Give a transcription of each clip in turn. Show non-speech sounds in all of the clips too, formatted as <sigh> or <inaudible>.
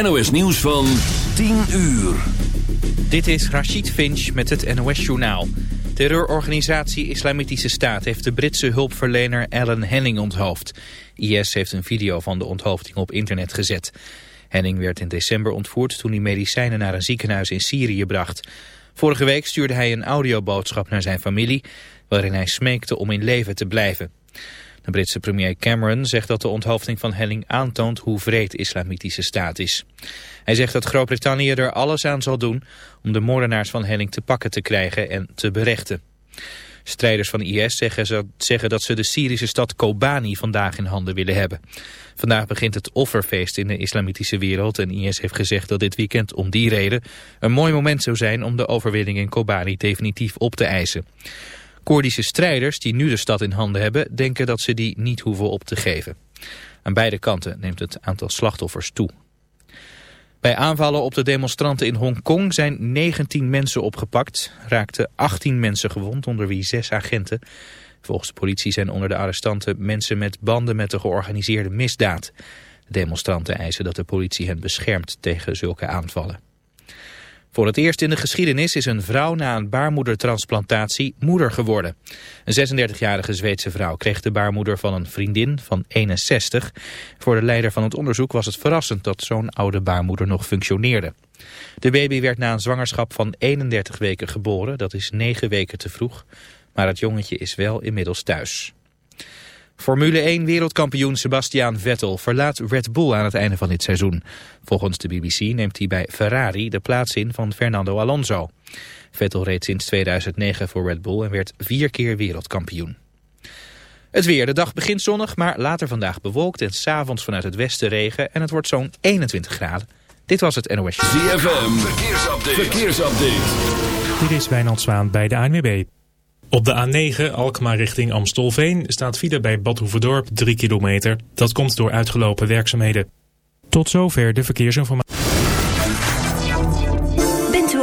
NOS nieuws van 10 uur. Dit is Rachid Finch met het NOS journaal. Terreurorganisatie Islamitische Staat heeft de Britse hulpverlener Alan Henning onthoofd. IS heeft een video van de onthoofding op internet gezet. Henning werd in december ontvoerd toen hij medicijnen naar een ziekenhuis in Syrië bracht. Vorige week stuurde hij een audioboodschap naar zijn familie... waarin hij smeekte om in leven te blijven. De Britse premier Cameron zegt dat de onthoofding van Henning aantoont hoe vreed de islamitische staat is. Hij zegt dat Groot-Brittannië er alles aan zal doen om de moordenaars van Henning te pakken te krijgen en te berechten. Strijders van IS zeggen dat ze de Syrische stad Kobani vandaag in handen willen hebben. Vandaag begint het offerfeest in de islamitische wereld en IS heeft gezegd dat dit weekend om die reden een mooi moment zou zijn om de overwinning in Kobani definitief op te eisen. Koerdische strijders die nu de stad in handen hebben denken dat ze die niet hoeven op te geven. Aan beide kanten neemt het aantal slachtoffers toe. Bij aanvallen op de demonstranten in Hongkong zijn 19 mensen opgepakt. Raakten 18 mensen gewond, onder wie 6 agenten. Volgens de politie zijn onder de arrestanten mensen met banden met de georganiseerde misdaad. De demonstranten eisen dat de politie hen beschermt tegen zulke aanvallen. Voor het eerst in de geschiedenis is een vrouw na een baarmoedertransplantatie moeder geworden. Een 36-jarige Zweedse vrouw kreeg de baarmoeder van een vriendin van 61. Voor de leider van het onderzoek was het verrassend dat zo'n oude baarmoeder nog functioneerde. De baby werd na een zwangerschap van 31 weken geboren, dat is 9 weken te vroeg. Maar het jongetje is wel inmiddels thuis. Formule 1 wereldkampioen Sebastian Vettel verlaat Red Bull aan het einde van dit seizoen. Volgens de BBC neemt hij bij Ferrari de plaats in van Fernando Alonso. Vettel reed sinds 2009 voor Red Bull en werd vier keer wereldkampioen. Het weer. De dag begint zonnig, maar later vandaag bewolkt en s'avonds vanuit het westen regen en het wordt zo'n 21 graden. Dit was het NOS. ZFM. Verkeersupdate. Verkeersupdate. Dit is Wijnand Zwaan bij de ANWB. Op de A9 Alkmaar richting Amstelveen staat file bij Badhoevedorp 3 kilometer. Dat komt door uitgelopen werkzaamheden. Tot zover de verkeersinformatie.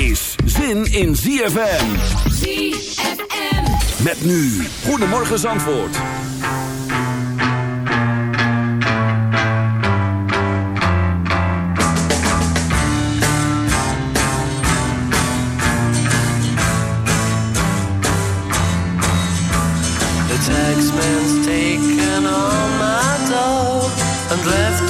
is zin in ZFM. ZFM. Met nu. Goedemorgen Zandvoort. The taxman's taken all my dough and left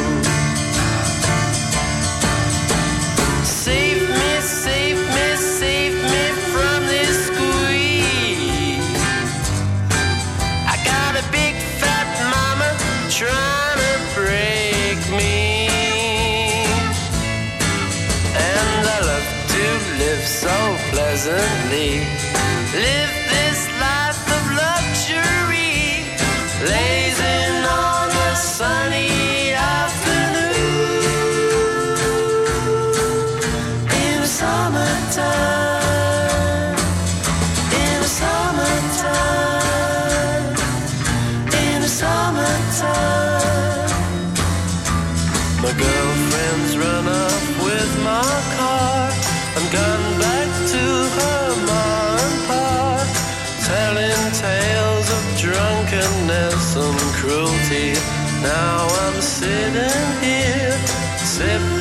Pleasantly. Live this life of luxury, lazing on a sunny afternoon in the summertime. In the summertime. In the summertime. My girlfriend's run up with my car and gone back and cruelty. Now I'm sitting here, sipping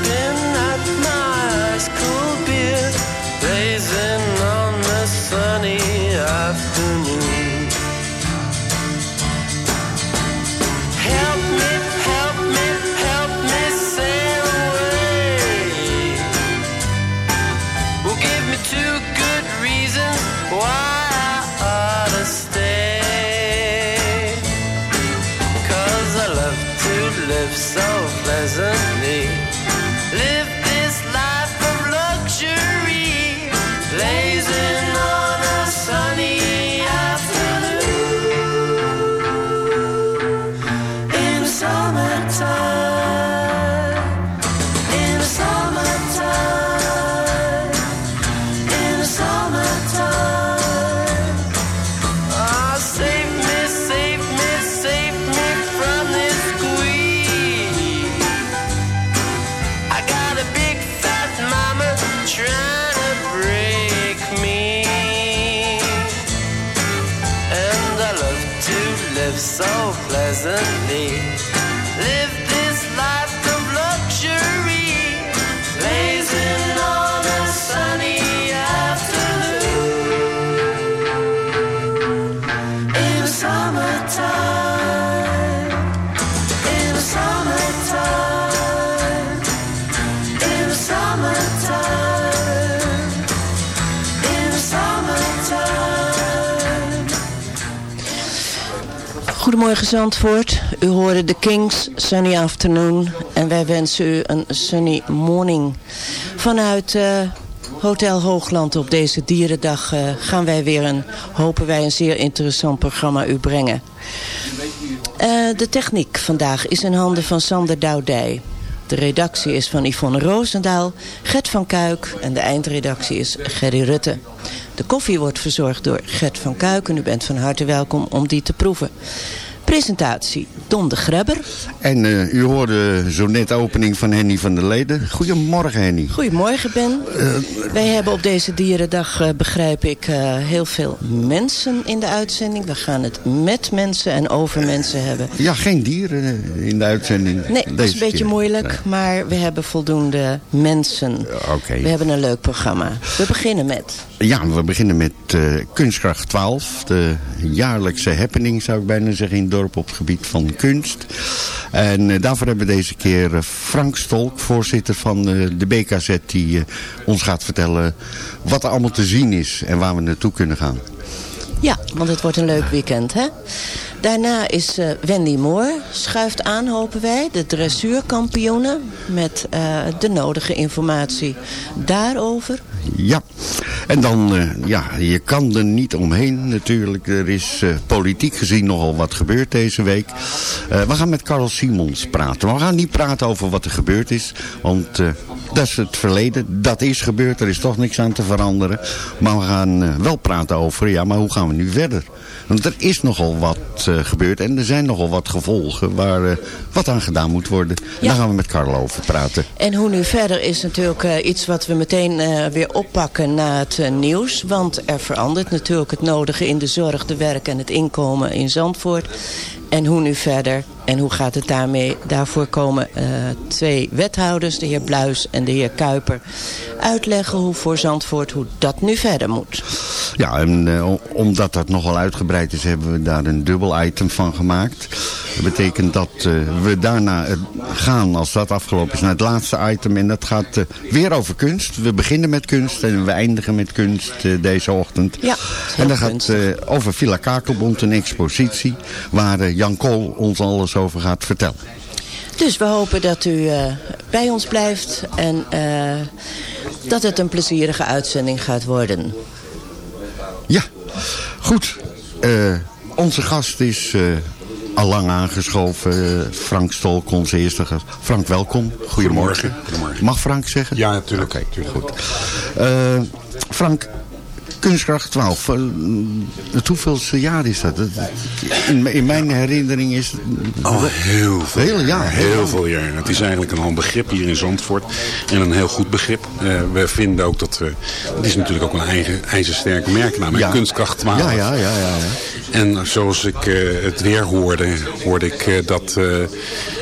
Goedemorgen Zandvoort. U hoorde de Kings Sunny Afternoon. En wij wensen u een sunny morning. Vanuit eh, Hotel Hoogland op deze dierendag eh, gaan wij weer een, hopen wij, een zeer interessant programma u brengen. Eh, de techniek vandaag is in handen van Sander Doudij. De redactie is van Yvonne Roosendaal, Gert van Kuik en de eindredactie is Gerry Rutte. De koffie wordt verzorgd door Gert van Kuik en u bent van harte welkom om die te proeven. Presentatie Don de Grebber. En eh, u hoorde zo net de opening van Henny van der Leden. Goedemorgen Henny. Goedemorgen Ben. Wij hebben op deze dierendag, eh, begrijp ik, eh, heel veel mensen in de uitzending. We gaan het met mensen en over mensen hebben. Ja, geen dieren eh, in de uitzending. Nee, dat is een beetje keer. moeilijk, Nee. maar we hebben voldoende mensen. Oké. We hebben een leuk programma. We beginnen met... Ja, we beginnen met eh, Kunstkracht 12. De jaarlijkse happening, zou ik bijna zeggen, in op het gebied van kunst. En eh, daarvoor hebben we deze keer eh, Frank Stolk, voorzitter van eh, de BKZ, die ons gaat vertellen wat er allemaal te zien is en waar we naartoe kunnen gaan. Ja, want het wordt een leuk weekend, hè? Daarna is eh, Wendy Moore, schuift aan, hopen wij, de dressuurkampioene... met eh, de nodige informatie daarover. Ja, en dan, eh, ja, je kan er niet omheen natuurlijk. Er is politiek gezien nogal wat gebeurd deze week. We gaan met Carl Simons praten. We gaan niet praten over wat er gebeurd is, want dat is het verleden. Dat is gebeurd, er is toch niks aan te veranderen. Maar we gaan eh, wel praten over, ja, maar hoe gaan we nu verder? Want er is nogal wat eh, gebeurd en er zijn nogal wat gevolgen waar eh, wat aan gedaan moet worden. Ja. daar gaan we met Carl over praten. En hoe nu verder is natuurlijk iets wat we meteen weer oppakken na het nieuws. Want er verandert natuurlijk het nodige in de zorg, de werk en het inkomen in Zandvoort. En hoe nu verder en hoe gaat het daarmee? Daarvoor komen eh, twee wethouders, de heer Bluis en de heer Kuiper, uitleggen hoe voor Zandvoort hoe dat nu verder moet. Ja, en eh, omdat dat nogal uitgebreid is, hebben we daar een dubbel item van gemaakt. Dat betekent dat eh, we daarna gaan, als dat afgelopen is, naar het laatste item. En dat gaat weer over kunst. We beginnen met kunst en we eindigen met kunst deze ochtend. Ja, en dat gaat over Villa Kakelbond, een expositie, waar Jan Kool ons alles over gaat vertellen. Dus we hopen dat u eh, bij ons blijft. En eh, dat het een plezierige uitzending gaat worden. Ja, goed. Eh, onze gast is eh, al lang aangeschoven. Frank Stolk, onze eerste gast. Frank, welkom. Goedemorgen. Goedemorgen. Mag Frank zeggen? Ja, natuurlijk. Oké, goed. Eh, Frank, Kunstkracht 12. eh, het hoeveelste jaar is dat? In, in mijn herinnering is het... Al heel veel Heel, ja, jaar. heel veel jaar. Het is eigenlijk een al begrip hier in Zandvoort. En een heel goed begrip. Eh, we vinden ook dat we... Het is natuurlijk ook een eigen, ijzersterke merknaam. Ja. Kunstkracht 12. Ja, ja, ja, ja. En zoals ik eh, het weer hoorde, hoorde ik dat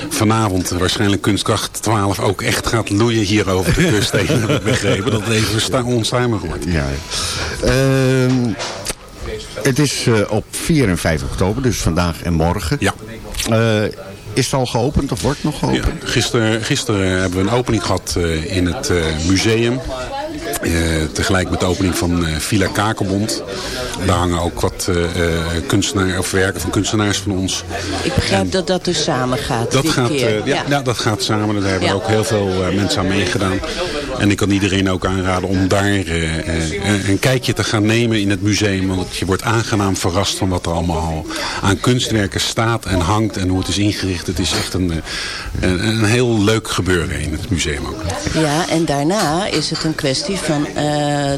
vanavond waarschijnlijk kunstkracht 12 ook echt gaat loeien hier over de kust heen. <laughs> Heb ik begrepen dat het even onstuimig wordt. Ja. Ehm, het is eh, op 4 en 5 oktober, dus vandaag en morgen. Ja. Eh, is het al geopend of wordt nog Ja, geopend? gisteren, gisteren hebben we een opening gehad eh, in het eh, museum. Eh, tegelijk met de opening van eh, Villa Kakerbond. Daar hangen ook wat eh, eh, kunstenaar, of werken van kunstenaars van ons. Ik begrijp dat dat dus samen gaat Dat gaat, eh, ja, ja, dat gaat samen. Daar hebben Ja. ook heel veel eh, mensen aan meegedaan. En ik kan iedereen ook aanraden om daar eh, eh, een kijkje te gaan nemen in het museum. Want je wordt aangenaam verrast van wat er allemaal aan kunstwerken staat en hangt. En hoe het is ingericht. Het is echt een, eh, een, een heel leuk gebeuren in het museum ook. Ja, en daarna is het een kwestie van eh,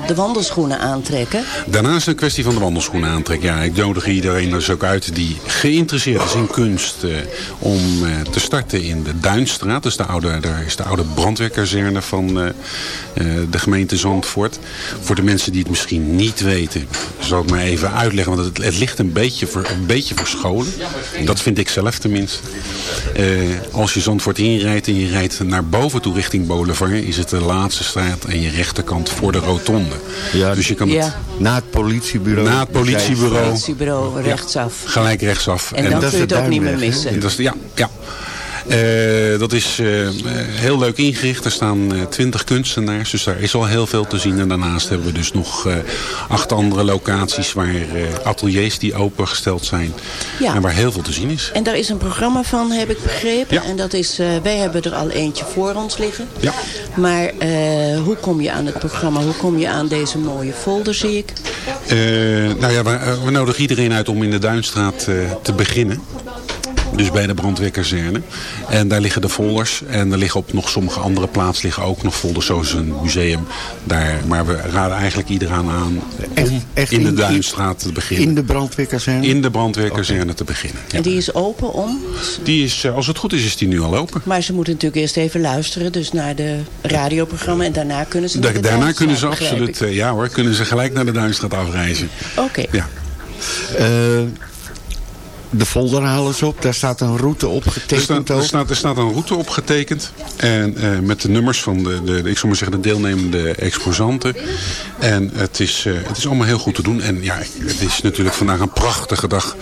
de wandelschoenen aantrekken. Daarnaast is het een kwestie van de wandelschoenen aantrekken. Ja, ik nodig iedereen dus ook uit die geïnteresseerd is in kunst eh, om eh, te starten in de Duinstraat. Dus de oude, daar is de oude brandweerkazerne van eh, eh, de gemeente Zandvoort. Voor de mensen die het misschien niet weten, zal ik maar even uitleggen. Want het, het ligt een beetje, voor, een beetje verscholen. Dat vind ik zelf tenminste. Eh, als je Zandvoort inrijdt en je rijdt naar boven toe richting Boulevard... is het de laatste straat aan je rechterkant voor de rotonde. Ja, dus je kan het. Na het politiebureau. na het politiebureau Politiebureau rechtsaf. gelijk rechtsaf. En dan dat kun je het ook niet meer missen. dat is, ja, ja. Eh, dat is eh, heel leuk ingericht. Er staan eh, twintig kunstenaars, dus daar is al heel veel te zien. En daarnaast hebben we dus nog acht andere locaties waar ateliers die opengesteld zijn. Ja. En waar heel veel te zien is. En daar is een programma van, heb ik begrepen. Ja. En dat is, wij hebben er al eentje voor ons liggen. Ja. Maar hoe kom je aan het programma? Hoe kom je aan deze mooie folder, zie ik? Nou ja, we, we nodigen iedereen uit om in de Duinstraat te beginnen. Dus bij de brandweerkazerne. En daar liggen de folders. En er liggen op nog sommige andere plaatsen liggen ook nog folders. Zoals een museum. Daar, maar we raden eigenlijk iedereen aan om echt in de in- Duinstraat te beginnen. In de brandweerkazerne? In de brandweerkazerne te beginnen. Ja. En die is open om? Die is, eh, als het goed is, is die nu al open. Maar ze moeten natuurlijk eerst even luisteren. Dus naar de radioprogramma. En daarna kunnen ze naar Da- de daarna Duinstraat, kunnen ze absoluut, eh, ja hoor, kunnen ze gelijk naar de Duinstraat afreizen. Oké. Ja. Eh, de folder halen ze op. Daar staat een route op Er staat, er, ook. staat, er staat een route opgetekend. En eh, met de nummers van de, de, de- ik zal maar zeggen, de deelnemende exposanten. En het is, eh, het is allemaal heel goed te doen. En ja, het is natuurlijk vandaag een prachtige dag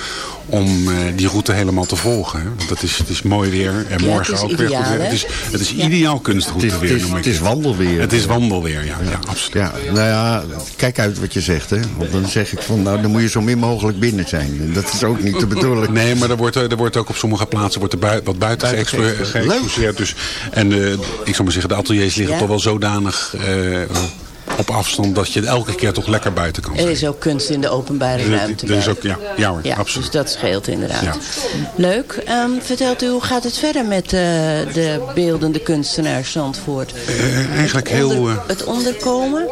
om eh, die route helemaal te volgen. Hè. Want het is, het is mooi weer. En Ja, morgen ook weer ideaal, goed weer. Het is, het is Ja. ideaal Het is, kunstroute weer, het is, noem ik het is wandelweer. Het is wandelweer, ja. ja, absoluut. Ja, nou ja, kijk uit wat je zegt, hè. Want dan zeg ik van, nou, dan moet je zo min mogelijk binnen zijn. En dat is ook niet de Nee, maar er wordt, er wordt ook op sommige plaatsen wordt er bui- wat buiten Buiten geëxposeerd. geëxposeerd. Dus, en eh, ik zou maar zeggen, de ateliers liggen Ja. toch wel zodanig eh, op afstand dat je elke keer toch lekker buiten kan Er zijn. is ook kunst in de openbare Er- ruimte. er is ook- ja, ja hoor, ja, absoluut. Dus dat scheelt inderdaad. Ja. Leuk. Ehm, vertelt u, hoe gaat het verder met eh, de beeldende kunstenaars Zandvoort? Eh, eigenlijk heel... Onder- eh, het onderkomen?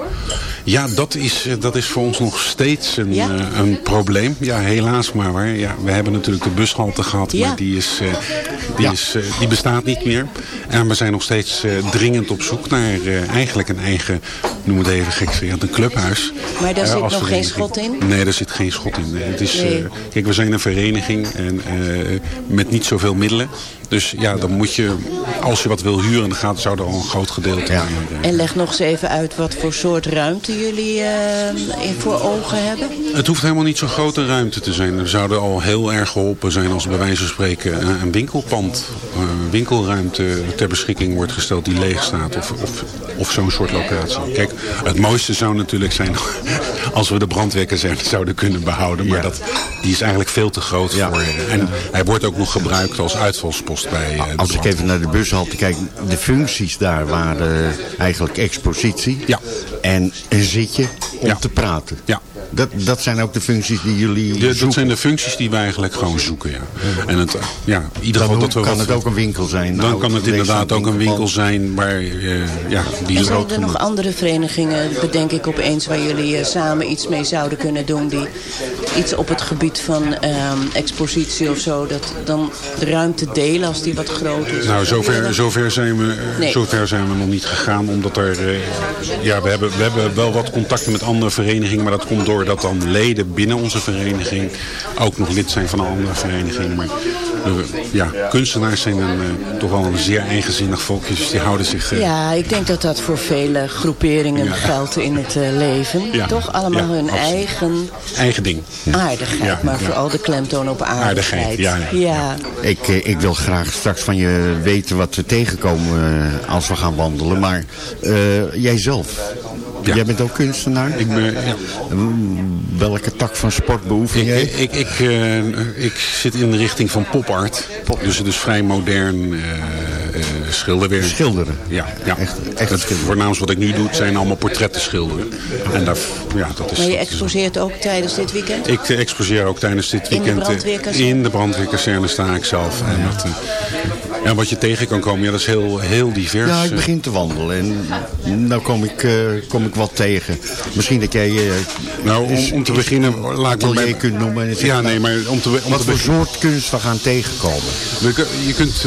ja, dat is, dat is voor ons nog steeds een, Ja? een probleem. Ja, helaas maar. Waar. Ja, we hebben natuurlijk de bushalte gehad, maar die, is, die, is, die bestaat niet meer. En we zijn nog steeds dringend op zoek naar eigenlijk een eigen, noem het even gekscherend, een clubhuis. Maar daar zit nog geen vereniging. schot in? Nee, daar zit geen schot in. Het is, Nee. eh, kijk, we zijn een vereniging en, eh, met niet zoveel middelen. Dus ja, dan moet je, als je wat wil huren, dan gaat, zou er al een groot gedeelte Ja. En leg nog eens even uit wat voor soort ruimte jullie eh, in voor ogen hebben? Het hoeft helemaal niet zo'n grote ruimte te zijn. Er zouden al heel erg geholpen zijn als bij wijze van spreken een een winkelpand, een winkelruimte ter beschikking wordt gesteld die leeg staat. Of, of, of zo'n soort locatie. Kijk, het mooiste zou natuurlijk zijn <laughs> als we de brandwekker zouden kunnen behouden. Maar dat, die is eigenlijk veel te groot voor. En hij wordt ook nog gebruikt als uitvalspost bij eh, Als ik even naar de bushalte kijk, de functies daar waren eigenlijk expositie Ja. en een zitje om te praten. Ja. Dat, dat zijn ook de functies die jullie De- dat zoeken. zijn de functies die we eigenlijk gewoon zoeken, ja. En het, ja, in ieder Dan geval dat we kan wat- het ook een winkel zijn. Dan Nou, kan het inderdaad ook een winkel zijn waar, eh, ja, die is zijn ook er nog andere verenigingen, bedenk ik opeens, waar jullie eh, samen iets mee zouden kunnen doen? Die iets op het gebied van ehm, expositie of zo, dat dan de ruimte delen als die wat groter is? Nou, zover, zover, zijn we, eh, Nee. zover zijn we nog niet gegaan. Omdat er, ja, we hebben, we hebben wel wat contacten met andere verenigingen. Maar dat komt doordat dan leden binnen onze vereniging ook nog lid zijn van een andere vereniging. Maar we- ja, kunstenaars zijn een, eh, toch wel een zeer eigenzinnig volkje. Dus die houden zich... eh, Ja, ik denk dat dat voor vele groeperingen Ja. geldt in het eh, leven. Ja. Toch allemaal Ja, hun absoluut. eigen Eigen ding. aardigheid, Ja, maar ja. vooral de klemtoon op aardigheid. Aardigheid, ja. Ik, ik wil graag straks van je weten wat we tegenkomen als we gaan wandelen. Maar eh, jijzelf, Ja. jij bent ook kunstenaar? Ik ben, ja. Welke tak van sport beoefen Ik, jij? ik, ik, eh, ik zit in de richting van popart. Dus het is vrij modern eh, eh, schilderwerk. Schilderen? Ja, ja. Echt- echt het voornaamste wat ik nu doe, het zijn allemaal portretten schilderen. En daar, ja, dat is, Maar je dat is- exposeert ook tijdens dit weekend? ik exposeer ook tijdens dit In de weekend. brandweerkazerne? in de brandweerkazerne sta ik zelf. En dat, ja, wat je tegen kan komen, ja, dat is heel, heel divers. Ja, ik eh. begin te wandelen en nou kom ik, eh, kom ik wat tegen. Misschien dat jij eh Nou, om, te beginnen, laat ik bij... kunt noemen. En Ja, nou, nee, maar om te, om Wat te voor soort kunst we gaan tegenkomen. We Je kunt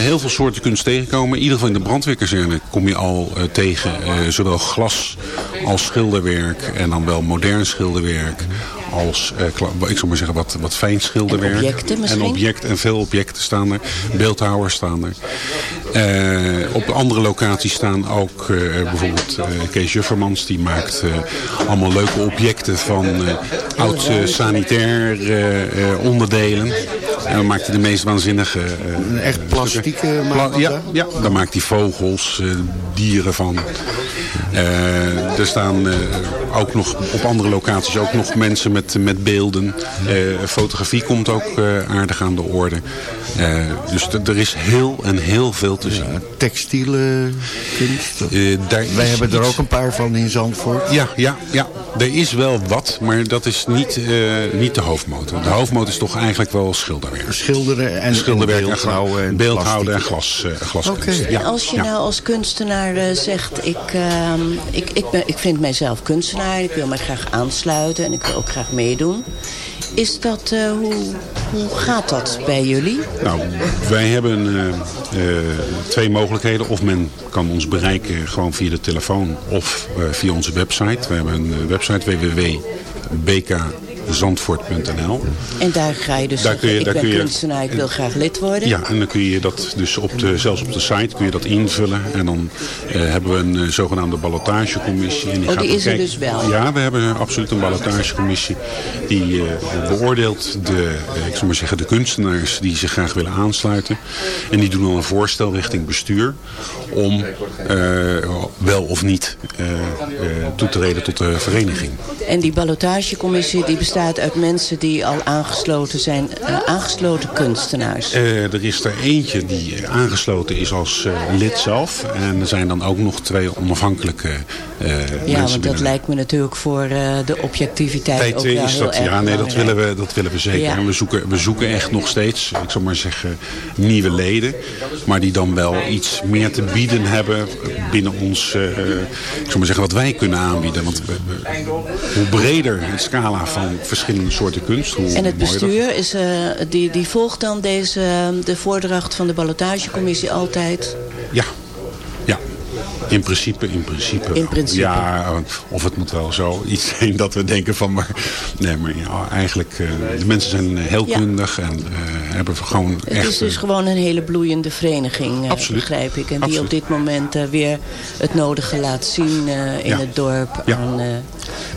heel veel soorten kunst tegenkomen. In ieder geval in de brandweerkazerne kom je al tegen zowel glas als schilderwerk. En dan wel modern schilderwerk. Als, eh, ik zou maar zeggen, wat, wat fijn schilderwerk. En objecten misschien? En, object, en veel objecten staan er. Beeldhouwers staan er. Eh, op andere locaties staan ook eh, bijvoorbeeld Kees Juffermans. Die maakt allemaal leuke objecten van oud sanitair onderdelen. En dan maakt hij de meest waanzinnige... eh, Echt plastiek stukken. maakt dat ja, daar? ja, daar maakt hij vogels, eh, dieren van. Er staan ook nog op andere locaties ook nog mensen met, met beelden. Fotografie komt ook aardig aan de orde. Dus er is heel en heel veel te zien. Textiele kunst. Wij hebben er ook een paar van in Zandvoort. Ja, ja, ja, er is wel wat, maar dat is niet, niet de hoofdmotor. De hoofdmotor is toch eigenlijk wel schilderwerk. Schilderen en Schilderwerk en beeldhouwen en beeldhouden en glas, eh, glaskunst. Ja, als je ja. nou als kunstenaar eh, zegt, ik, ehm, ik, ik, ben, ik vind mijzelf kunstenaar, ik wil mij graag aansluiten en ik wil ook graag meedoen. Is dat, eh, hoe, hoe gaat dat bij jullie? Nou, wij hebben eh, eh, twee mogelijkheden. Of men kan ons bereiken gewoon via de telefoon of eh, via onze website. We hebben een website www.bkzandvoort.nl En daar ga je dus Daar zeggen, kun je- ik daar ben kun je- kunstenaar, ik wil graag lid worden. Ja, en dan kun je dat dus op de, zelfs op de site kun je dat invullen. En dan eh, hebben we een eh, zogenaamde ballotagecommissie. En Oh, gaat die is er kijken- dus wel? Ja, we hebben absoluut een ballotagecommissie. Die eh, beoordeelt de, eh, ik zou maar zeggen, de kunstenaars die zich graag willen aansluiten. En die doen dan een voorstel richting bestuur. Om eh, wel of niet toe te treden tot de vereniging. En die ballotagecommissie die bestaat uit mensen die al aangesloten zijn, eh, aangesloten kunstenaars. Eh, er is er eentje die eh, aangesloten is als lid zelf. En er zijn dan ook nog twee onafhankelijke eh ja, mensen want dat binnen. lijkt me natuurlijk voor de objectiviteit Tijd ook wel is heel dat, erg ja, nee, dat willen, we, dat willen we zeker. Ja. En we zoeken, we zoeken echt nog steeds, ik zou maar zeggen, nieuwe leden. Maar die dan wel iets meer te bieden hebben binnen ons, ik zou maar zeggen, wat wij kunnen aanbieden. Want we- we- hoe breder het scala van verschillende soorten kunst, hoe En het dat. bestuur is, eh, die, die volgt dan deze, de voordracht van de ballotagecommissie altijd. Ja. In principe, in principe. In principe. Ja, of het moet wel zo iets zijn dat we denken van... Maar, nee, maar ja, eigenlijk, eh, de mensen zijn heel Ja. kundig en eh, hebben gewoon Het echt... is dus gewoon een hele bloeiende vereniging, eh, Absoluut. begrijp ik. En die op dit moment eh, weer het nodige laat zien eh, in Ja. het dorp Ja. aan eh,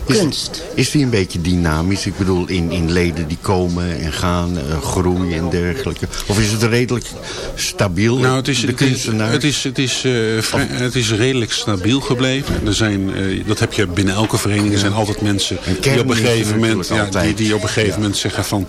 Is- kunst. Is die een beetje dynamisch? Ik bedoel, in, in leden die komen en gaan, eh, groeien en dergelijke. Of is het redelijk stabiel, Nou, het is, de het is, kunstenaar? het is, het is, eh, vrij- het is redelijk stabiel gebleven. Er zijn, eh, dat heb je binnen elke vereniging. Er zijn altijd mensen die op een gegeven moment, ja, die, die op een gegeven moment zeggen van...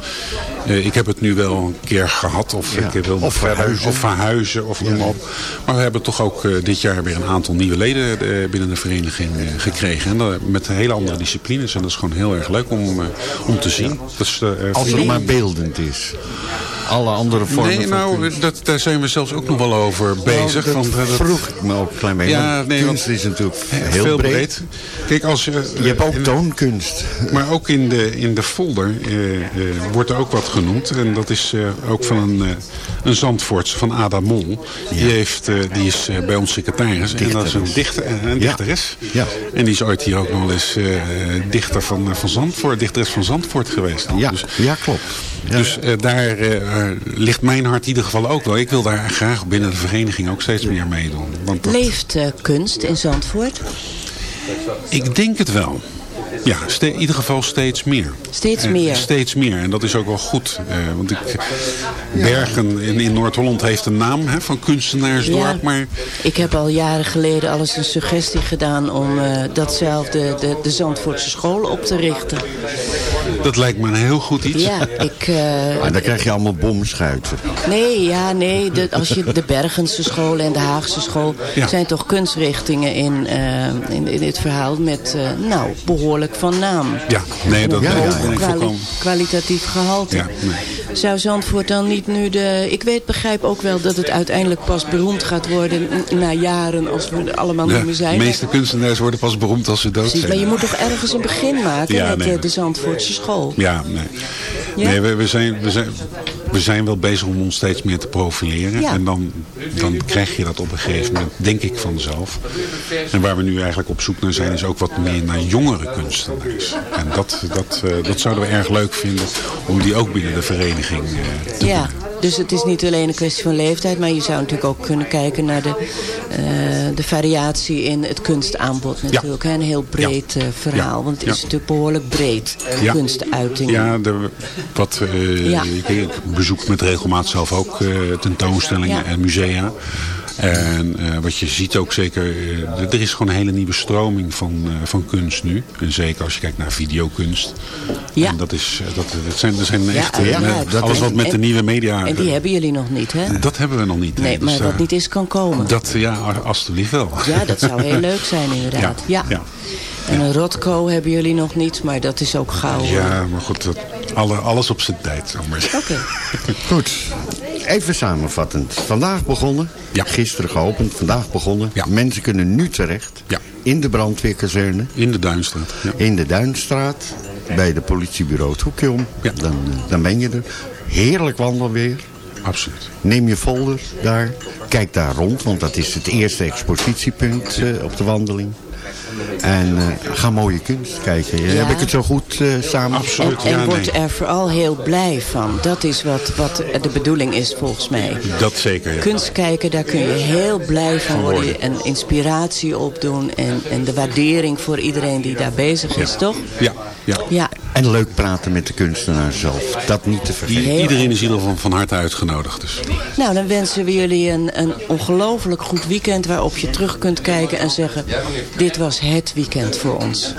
eh, ik heb het nu wel een keer gehad. Of ik wil Of verhuizen. Of verhuizen. Of noem maar op. Maar we hebben toch ook eh, dit jaar weer een aantal nieuwe leden binnen de vereniging gekregen. En dat, met hele andere disciplines. En dat is gewoon heel erg leuk om, om te zien. Dat is, Als het maar beeldend is. Alle andere vormen Nee, nou, dat, daar zijn we zelfs ook nog wel over bezig. Nou, dat eh, dat- vroeg ik me ook een klein beetje. Ja, nee, kunst want- is natuurlijk heel veel breed. breed. Kijk, als je, Je hebt ook toonkunst. Maar ook in de, in de folder eh, eh, wordt er ook wat genoemd. En dat is eh, ook van een, eh, een Zandvoortse, van Ada Mol. Die, heeft, eh, die is eh, bij ons secretaris. En dat is een, dichter, eh, een dichteres. Ja. En die is ooit hier ook nog wel eens eh, dichter van, eh, van Zandvoort, dichteres van Zandvoort geweest. Ja, Dus, ja klopt. Ja. dus eh, daar eh, eh, ligt mijn hart in ieder geval ook wel. Ik wil daar graag binnen de vereniging ook steeds meer meedoen. Want dat- Leeft eh, kunst in Zandvoort? ik denk het wel. Ja, in ieder geval steeds meer. Steeds meer. steeds meer. En dat is ook wel goed. eh, want ik, Bergen in, in Noord-Holland heeft een naam hè, van kunstenaarsdorp. Ja. Maar Ik heb al jaren geleden al eens een suggestie gedaan om eh, datzelfde, de, de Zandvoortse school op te richten. dat lijkt me een heel goed iets. Ja, ik... eh, <laughs> Maar dan krijg je allemaal bomschuiten. Nee, ja, nee. De, als je de Bergense school en de Haagse school Ja. zijn toch kunstrichtingen in, in, in dit verhaal met, eh, nou, behoorlijk van naam. Ja, nee, dat Een kwali- volkomen. kwalitatief gehalte. Ja, nee. Zou Zandvoort dan niet nu de... Ik weet, begrijp ook wel dat het uiteindelijk pas beroemd gaat worden na jaren als we er allemaal niet De meer zijn. meeste kunstenaars worden pas beroemd als ze dood Precies, zijn. maar je moet toch ergens een begin maken Ja, met nee. eh, de Zandvoortse school. Ja, nee. Ja? nee we, we, zijn, we, zijn, we zijn wel bezig om ons steeds meer te profileren. Ja. En dan, dan krijg je dat op een gegeven moment, denk ik vanzelf. En waar we nu eigenlijk op zoek naar zijn, is ook wat meer naar jongere kunstenaars. En dat, dat, eh, dat zouden we erg leuk vinden om die ook binnen de vereniging eh, te Ja, dus het is niet alleen een kwestie van leeftijd, maar je zou natuurlijk ook kunnen kijken naar de, eh, de variatie in het kunstaanbod natuurlijk. hè. Een heel breed eh, verhaal, Ja. want het Ja. is natuurlijk behoorlijk breed, Ja. kunstuiting. Ja, de, wat, eh, Ja. ik, bezoek met regelmaat zelf ook tentoonstellingen Ja. en musea. En eh, wat je ziet ook zeker, eh, er is gewoon een hele nieuwe stroming van, eh, van kunst nu. En zeker als je kijkt naar videokunst. Ja. En dat, is, dat, dat zijn, dat zijn Ja, echt, met alles wat met de nieuwe media... En die hebben jullie nog niet, hè? dat hebben we nog niet. Nee, dus maar wat niet is, kan komen. Dat, ja, alstublieft wel. Ja, dat zou heel leuk zijn inderdaad. Ja. ja. En een Rotco hebben jullie nog niet, maar dat is ook gauw. Ja, maar goed, dat, alle, alles op zijn tijd. Oké. <laughs> Goed, even samenvattend. Vandaag begonnen, Ja. gisteren geopend, vandaag begonnen. Ja. Mensen kunnen nu terecht Ja. in de brandweerkazerne, In de Duinstraat. Ja. in de Duinstraat, bij de politiebureau het hoekje om. Dan, eh, dan ben je er. Heerlijk wandelweer. Absoluut. Neem je folder daar. Kijk daar rond, want dat is het eerste expositiepunt eh, op de wandeling. En eh, ga mooie kunst kijken. Ja. Heb ik het zo goed eh samen? Absoluut. En, en ja, nee. er vooral heel blij van. Dat is wat, wat de bedoeling is volgens mij. Dat zeker. ja. Kunst kijken, daar kun je heel blij van worden. worden. En inspiratie opdoen. En, en de waardering voor iedereen die daar bezig is, toch? Ja, ja. Ja, En leuk praten met de kunstenaar zelf. Dat niet te vergeten. Iedereen is in ieder geval van harte uitgenodigd. Dus. nou dan wensen we jullie een, een ongelooflijk goed weekend... waarop je terug kunt kijken en zeggen... dit was het weekend voor ons.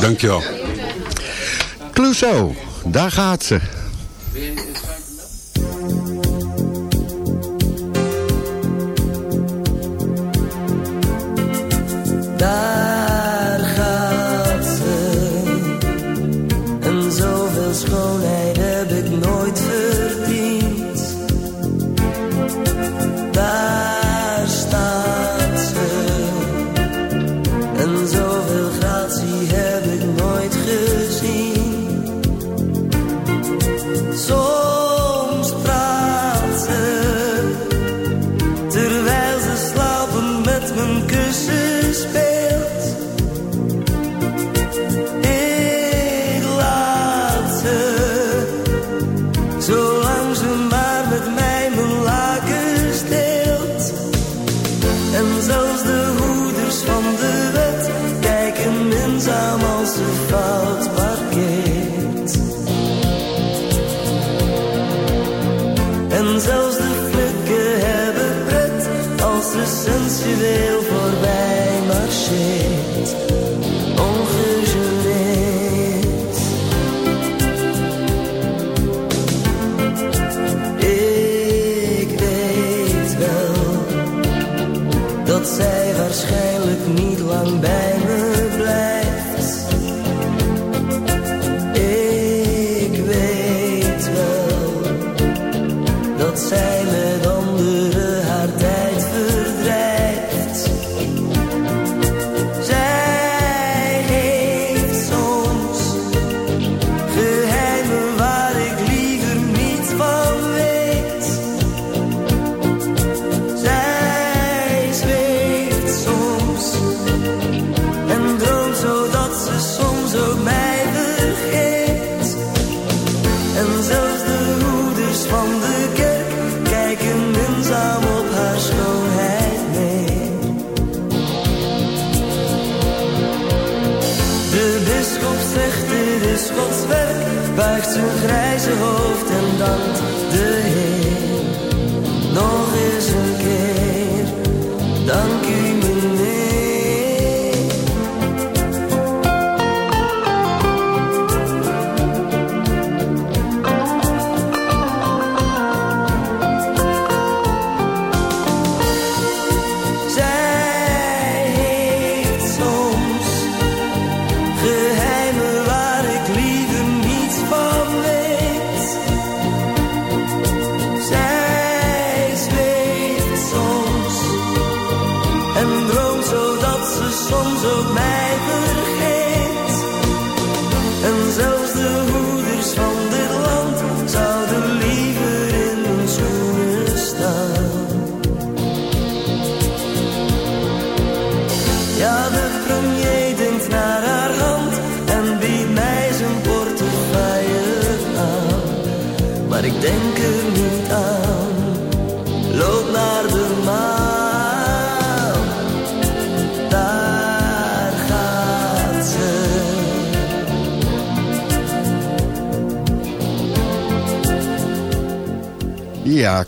Dankjewel. Clouseau, daar gaat ze. Daar whispers.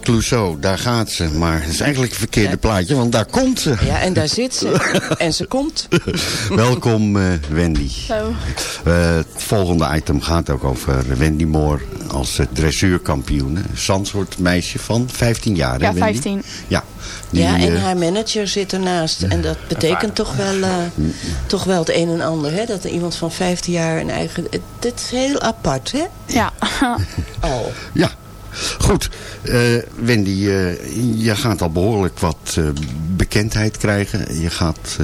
Clouseau, daar gaat ze. Maar het is eigenlijk het verkeerde plaatje, want daar komt ze. Ja, en daar zit ze. <laughs> en ze komt. Welkom, eh, Wendy. Hallo. Eh, het volgende item gaat ook over Wendy Moore als eh, dressuurkampioen. Zandsoort meisje van 15 jaar, Ja, Wendy? 15. Ja, die, Ja, en eh, haar manager zit ernaast. En dat betekent toch wel, eh, toch wel het een en ander. Hè? Dat er iemand van 15 jaar een eigen... Dit is heel apart, hè? Ja. <laughs> Oh. Ja, goed. Eh, Wendy, eh, je gaat al behoorlijk wat eh, bekendheid krijgen. Je gaat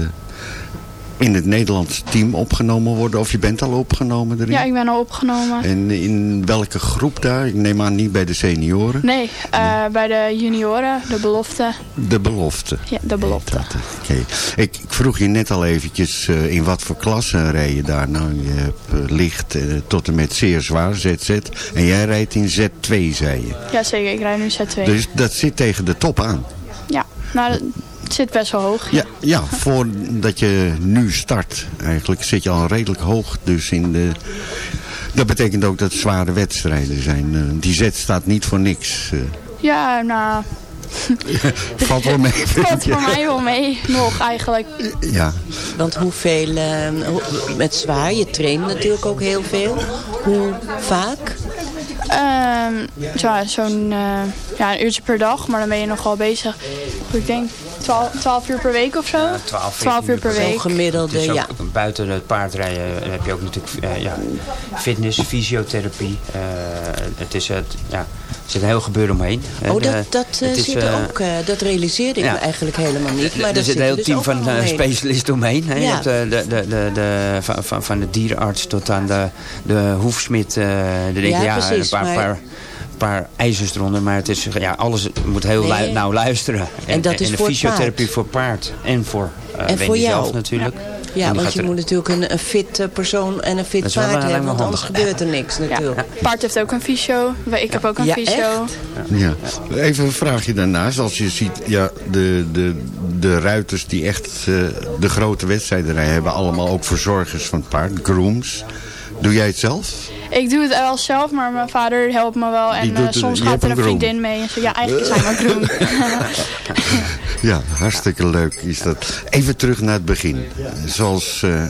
in het Nederlands team opgenomen worden. Of je bent al opgenomen erin. ja, ik ben al opgenomen. En in welke groep daar? Ik neem aan niet bij de senioren. Nee, eh, bij de junioren, de belofte. De belofte. Ja, de belofte. Oké. Ik, ik vroeg je net al eventjes eh, in wat voor klassen rij je daar. Nou, je hebt eh, licht tot en met zeer zwaar, ZZ. En jij rijdt in Z2, zei je. Ja, zeker. Ik rijd nu Z2. Dus dat zit tegen de top aan. Ja, nou, het zit best wel hoog. Ja, ja, voordat je nu start eigenlijk zit je al redelijk hoog. Dus in de... Dat betekent ook dat het zware wedstrijden zijn. Eh, die zet staat niet voor niks. eh. Ja, nou, <laughs> Valt wel mee. <laughs> valt voor mij wel mee. Nog eigenlijk. Ja. Want hoeveel, eh, hoe- met zwaar, je traint natuurlijk ook heel veel. Hoe vaak? Ehm, zo- Zo'n eh, ja, een uurtje per dag, maar dan ben je nogal bezig. Ik denk 12, 12 uur per week of zo. 12, 12 uur per week. gemiddelde, Het is ook, ja. Buiten het paardrijden heb je ook natuurlijk eh, ja, fitness, fysiotherapie. Eh, het is het, ja, er zit een heel gebeuren omheen. Oh, En, eh, dat, dat eh, het is, zit er eh, ook. eh, dat realiseerde ik ja. me eigenlijk helemaal niet. Maar er dat zit een heel dus team van eh, mee. specialisten omheen. Hè. Je Ja. hebt eh, de, de, de, de, van, van, van de dierenarts tot aan de, de hoefsmid. eh de Ja, ja, precies, een paar, maar- paar, paar ijzers eronder. Maar het is, ja, alles moet heel Nee. lui- nauw luisteren. En dat is de voor fysiotherapie voor paard. En voor uh, En voor jou. zelf natuurlijk. En Ja, want je er- moet natuurlijk een, een fit eh, persoon en een fit Dat is wel paard hebben. Want anders gebeurt er niks natuurlijk. Paard heeft ook een fysio. Ik heb ook een Ja, fysio. Ja. Even een vraagje daarnaast. Als je ziet, ja, de, de, de ruiters die echt eh, de grote wedstrijden rijden... hebben allemaal ook verzorgers van het paard, grooms. Doe jij het zelf? Ik doe het wel zelf, maar mijn vader helpt me wel. En eh, het- soms gaat er een vriendin mee. En zo, ja, eigenlijk is hij maar groen. Ja, hartstikke leuk is dat. Even terug naar het begin. Zoals eh,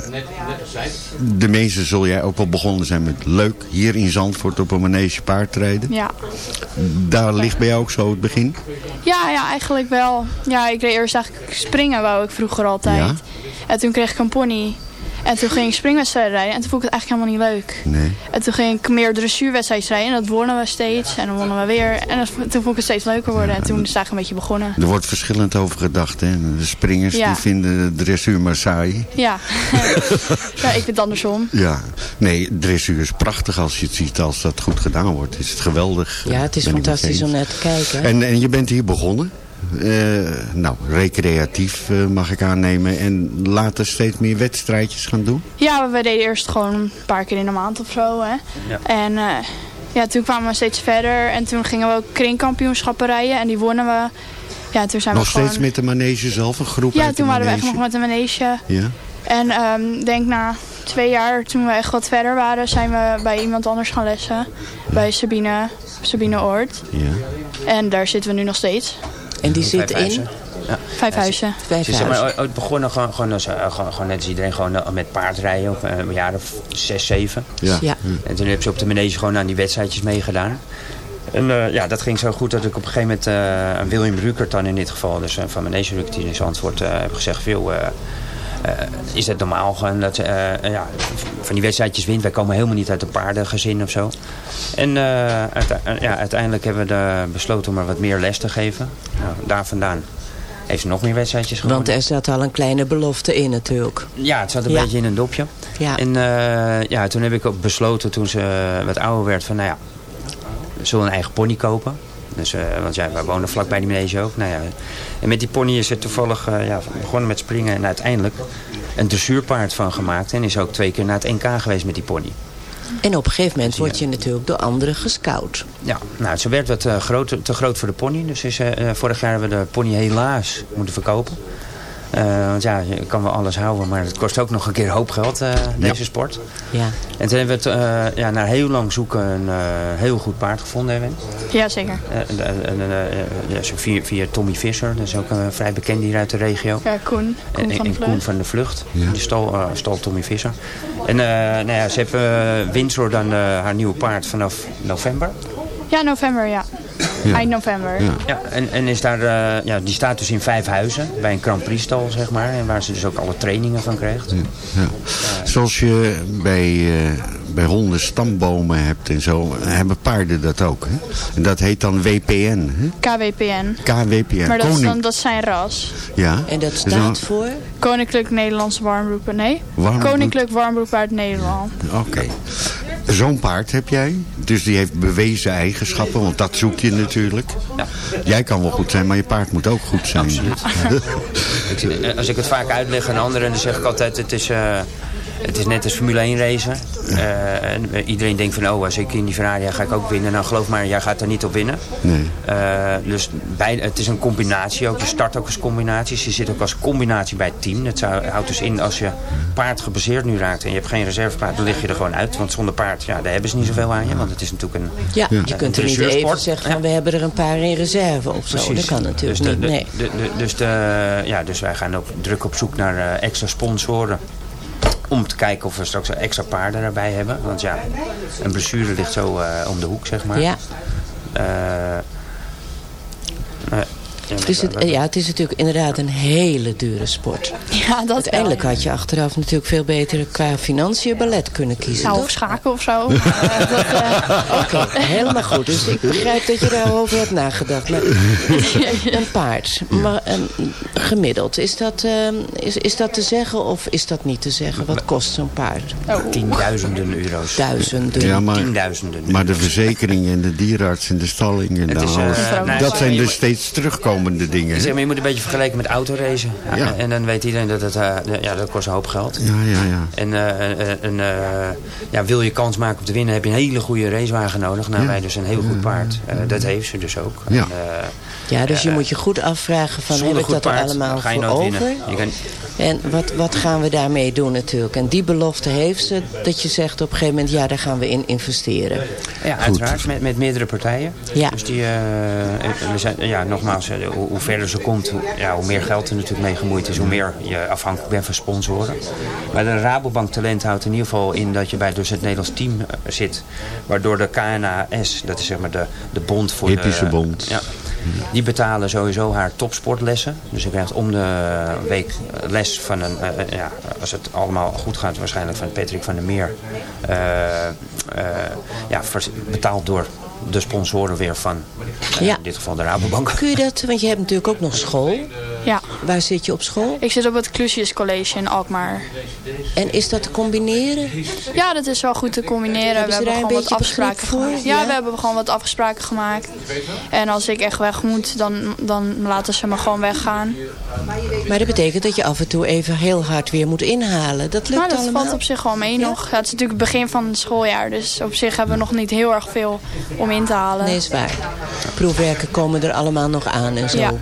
de meeste zul jij ook wel begonnen zijn met leuk. Hier in Zandvoort op een manege paardrijden. ja. Daar ligt bij jou ook zo het begin. Ja, ja, eigenlijk wel. Ja, ik deed eerst eigenlijk springen, wou ik vroeger altijd. Ja? En toen kreeg ik een pony. En toen ging ik springwedstrijden rijden. En toen vond ik het eigenlijk helemaal niet leuk. Nee. En toen ging ik meer dressuurwedstrijden rijden. En dat wonnen we steeds. En dan wonnen we weer. En dat, toen vond ik het steeds leuker worden. En toen is het eigenlijk een beetje begonnen. Er wordt verschillend over gedacht. Hè? De springers Ja. die vinden de dressuur maar saai. Ja. <laughs> ja, ik vind het andersom. Ja, nee, dressuur is prachtig als je het ziet. Als dat goed gedaan wordt, is het geweldig. Ja, het is Ben met fantastisch om naar te kijken. En, en je bent hier begonnen. Eh, nou, recreatief eh, mag ik aannemen. En later steeds meer wedstrijdjes gaan doen. Ja, we deden eerst gewoon een paar keer in de maand of zo. Hè. Ja. En eh, ja, toen kwamen we steeds verder. En toen gingen we ook kringkampioenschappen rijden. En die wonnen we. Ja, toen zijn nog we gewoon... steeds met de manege zelf, een groep Ja, uit de toen waren we echt nog met een manege. Ja, En ehm denk na twee jaar, toen we echt wat verder waren, zijn we bij iemand anders gaan lessen. Bij Sabine, Sabine Oort. ja. En daar zitten we nu nog steeds. En die zit in? Ja. Vijf huizen. Vijf Ze is zeg maar huizen. ooit- begonnen gewoon, gewoon, als, eh, gewoon, gewoon net als iedereen gewoon eh, met paardrijden. Op eh, een jaar of zes, zeven. Ja. Ja. En toen heb ze op de manege gewoon aan die wedstrijdjes meegedaan. En eh, ja, dat ging zo goed dat ik op een gegeven moment eh, aan William Rukert dan in dit geval, dus van Manege Rukert in Zandvoort, eh heb gezegd, veel, is het normaal gewoon dat ze eh, ja, van die wedstrijdjes wint? Wij komen helemaal niet uit een paardengezin of zo. En eh, uite- eh, ja, uiteindelijk hebben we de- besloten om er wat meer les te geven. Nou, daar vandaan heeft ze nog meer wedstrijdjes gewonnen. Want er zat al een kleine belofte in natuurlijk. Ja, het zat een Ja. beetje in een dopje. Ja. En eh, ja, toen heb ik ook besloten, toen ze wat ouder werd, van nou ja, we zullen een eigen pony kopen. Dus, eh, want ja, wij wonen vlakbij die manege ook. Nou ja, en met die pony is het toevallig eh, ja, begonnen met springen en uiteindelijk een dressuurpaard van gemaakt. En is ook twee keer naar het NK geweest met die pony. En op een gegeven moment word je natuurlijk door anderen gescout. Ja, nou, ze werd wat eh, groot, te groot voor de pony. Dus is, eh, vorig jaar hebben we de pony helaas moeten verkopen. Eh, want ja, je kan wel alles houden, maar het kost ook nog een keer hoop geld, eh, deze sport. Ja. En toen hebben we het eh, ja, na heel lang zoeken een eh, heel goed paard gevonden. Hebben. Ja, zeker. Eh, en, en, en, eh, ja, zo via, via Tommy Visser, dat is ook een vrij bekend hier uit de regio. Ja, Koen. Koen en, van en de Koen Vlucht. van de Vlucht, die stal, eh, stal Tommy Visser. En eh, nou ja, ze uh, Windsor dan eh, haar nieuwe paard vanaf november. Ja, november, ja. Ja. Eind november. Ja. Ja, en, en is daar, eh, ja, die staat dus in vijf huizen, bij een Grand Prix stal, zeg maar. En waar ze dus ook alle trainingen van krijgt. Ja. Zoals je bij, eh, bij honden stambomen hebt en zo, hebben paarden dat ook. Hè? En dat heet dan WPN. Hè? KWPN. KWPN. Maar dat is, Koning- dan, dat zijn ras. Ja. En dat dan- staat voor? Koninklijk Nederlands Warmroepen. Nee? Koninklijk Warmroep uit Nederland. Oké. Zo'n paard heb jij. Dus die heeft bewezen eigenschappen, want dat zoek je natuurlijk. Jij kan wel goed zijn, maar je paard moet ook goed zijn. <laughs> Eh, Als ik het vaak uitleg aan anderen, dan zeg ik altijd, het is, eh, het is net als Formule 1 racen. Eh, en iedereen denkt van, oh, als ik in die Ferrari ga, ga ik ook winnen. Nou, geloof maar, jij gaat er niet op winnen. Nee. Eh, dus bij, het is een combinatie ook. Je start ook als combinatie. Je zit ook als combinatie bij het team. Dat zou, houdt dus in als je paard gebaseerd nu raakt en je hebt geen reservepaard, dan lig je er gewoon uit. Want zonder paard, ja, daar hebben ze niet zoveel aan je. Want het is natuurlijk een Ja, een je kunt er niet even zeggen van we hebben er een paar in reserve of zo. Dat kan natuurlijk dus de- niet, de- nee. de- de- dus, de, ja, dus wij gaan ook druk op zoek naar eh, extra sponsoren. Om te kijken of we straks extra paarden erbij hebben. Want ja, een blessure ligt zo eh, om de hoek, zeg maar. Ja. Ja, Dus het, ja, het is natuurlijk inderdaad een hele dure sport. Ja, dat Uiteindelijk had je achteraf natuurlijk veel beter qua financiën ballet kunnen kiezen. Nou, of schaken of zo. <laughs> Eh, eh, Oké, helemaal goed. Dus ik begrijp dat je daarover hebt nagedacht. Maar <laughs> een paard, maar een, gemiddeld, is dat, ehm, is, is dat te zeggen of is dat niet te zeggen? Wat kost zo'n paard? Tienduizenden euro's. Duizenden. Ja, maar, Tienduizenden. maar de verzekering en de dierenarts en de stalling en de alles, eh, nou, dat zijn dus steeds terugkomende lopende dingen. Zeg maar, je moet een beetje vergelijken met autoracen. Ja, Ja. En dan weet iedereen dat het, eh, ja, dat kost een hoop geld. Ja, ja, ja. En eh, eh, een, eh, ja, wil je kans maken om te winnen, heb je een hele goede racewagen nodig. Nou, Ja. wij dus een heel goed paard. Eh, dat heeft ze dus ook. Ja. En, eh, Ja, dus je moet je goed afvragen van heb ik dat er paard allemaal ga je voor nooit over? winnen. Je kan, En wat, wat gaan we daarmee doen natuurlijk? En die belofte heeft ze dat je zegt op een gegeven moment... ja, daar gaan we in investeren. Ja, uiteraard. Met, met meerdere partijen. Ja. Dus die, eh, we zijn, ja, nogmaals, hoe, hoe verder ze komt, hoe, ja, hoe meer geld er natuurlijk mee gemoeid is. Hoe meer je afhankelijk bent van sponsoren. Maar de Rabobank Talent houdt in ieder geval in dat je bij dus het Nederlands team eh, zit. Waardoor de KNAS, dat is zeg maar de, de bond voor Hippische de... bond. Ja, die betalen sowieso haar topsportlessen. Dus je krijgt om de week les van een, eh, eh, ja, als het allemaal goed gaat, waarschijnlijk van Patrick van der Meer. Eh, eh, ja, betaald door de sponsoren weer van, eh, Ja. in dit geval de Rabobank. Kun je dat, want je hebt natuurlijk ook nog school. Ja. Waar zit je op school? Ik zit op het Clusius College in Alkmaar. En is dat te combineren? Ja, dat is wel goed te combineren. Hebben we hebben gewoon wat afspraken gemaakt. Ja, Ja? we hebben gewoon wat afspraken gemaakt. En als ik echt weg moet, dan, dan laten ze me gewoon weggaan. Maar dat betekent dat je af en toe even heel hard weer moet inhalen. Dat lukt Maar dat allemaal? valt op zich wel mee nog. Ja, het is natuurlijk het begin van het schooljaar. Dus op zich hebben we nog niet heel erg veel om in te halen. Nee, is waar. Proefwerken komen er allemaal nog aan en zo. Ja.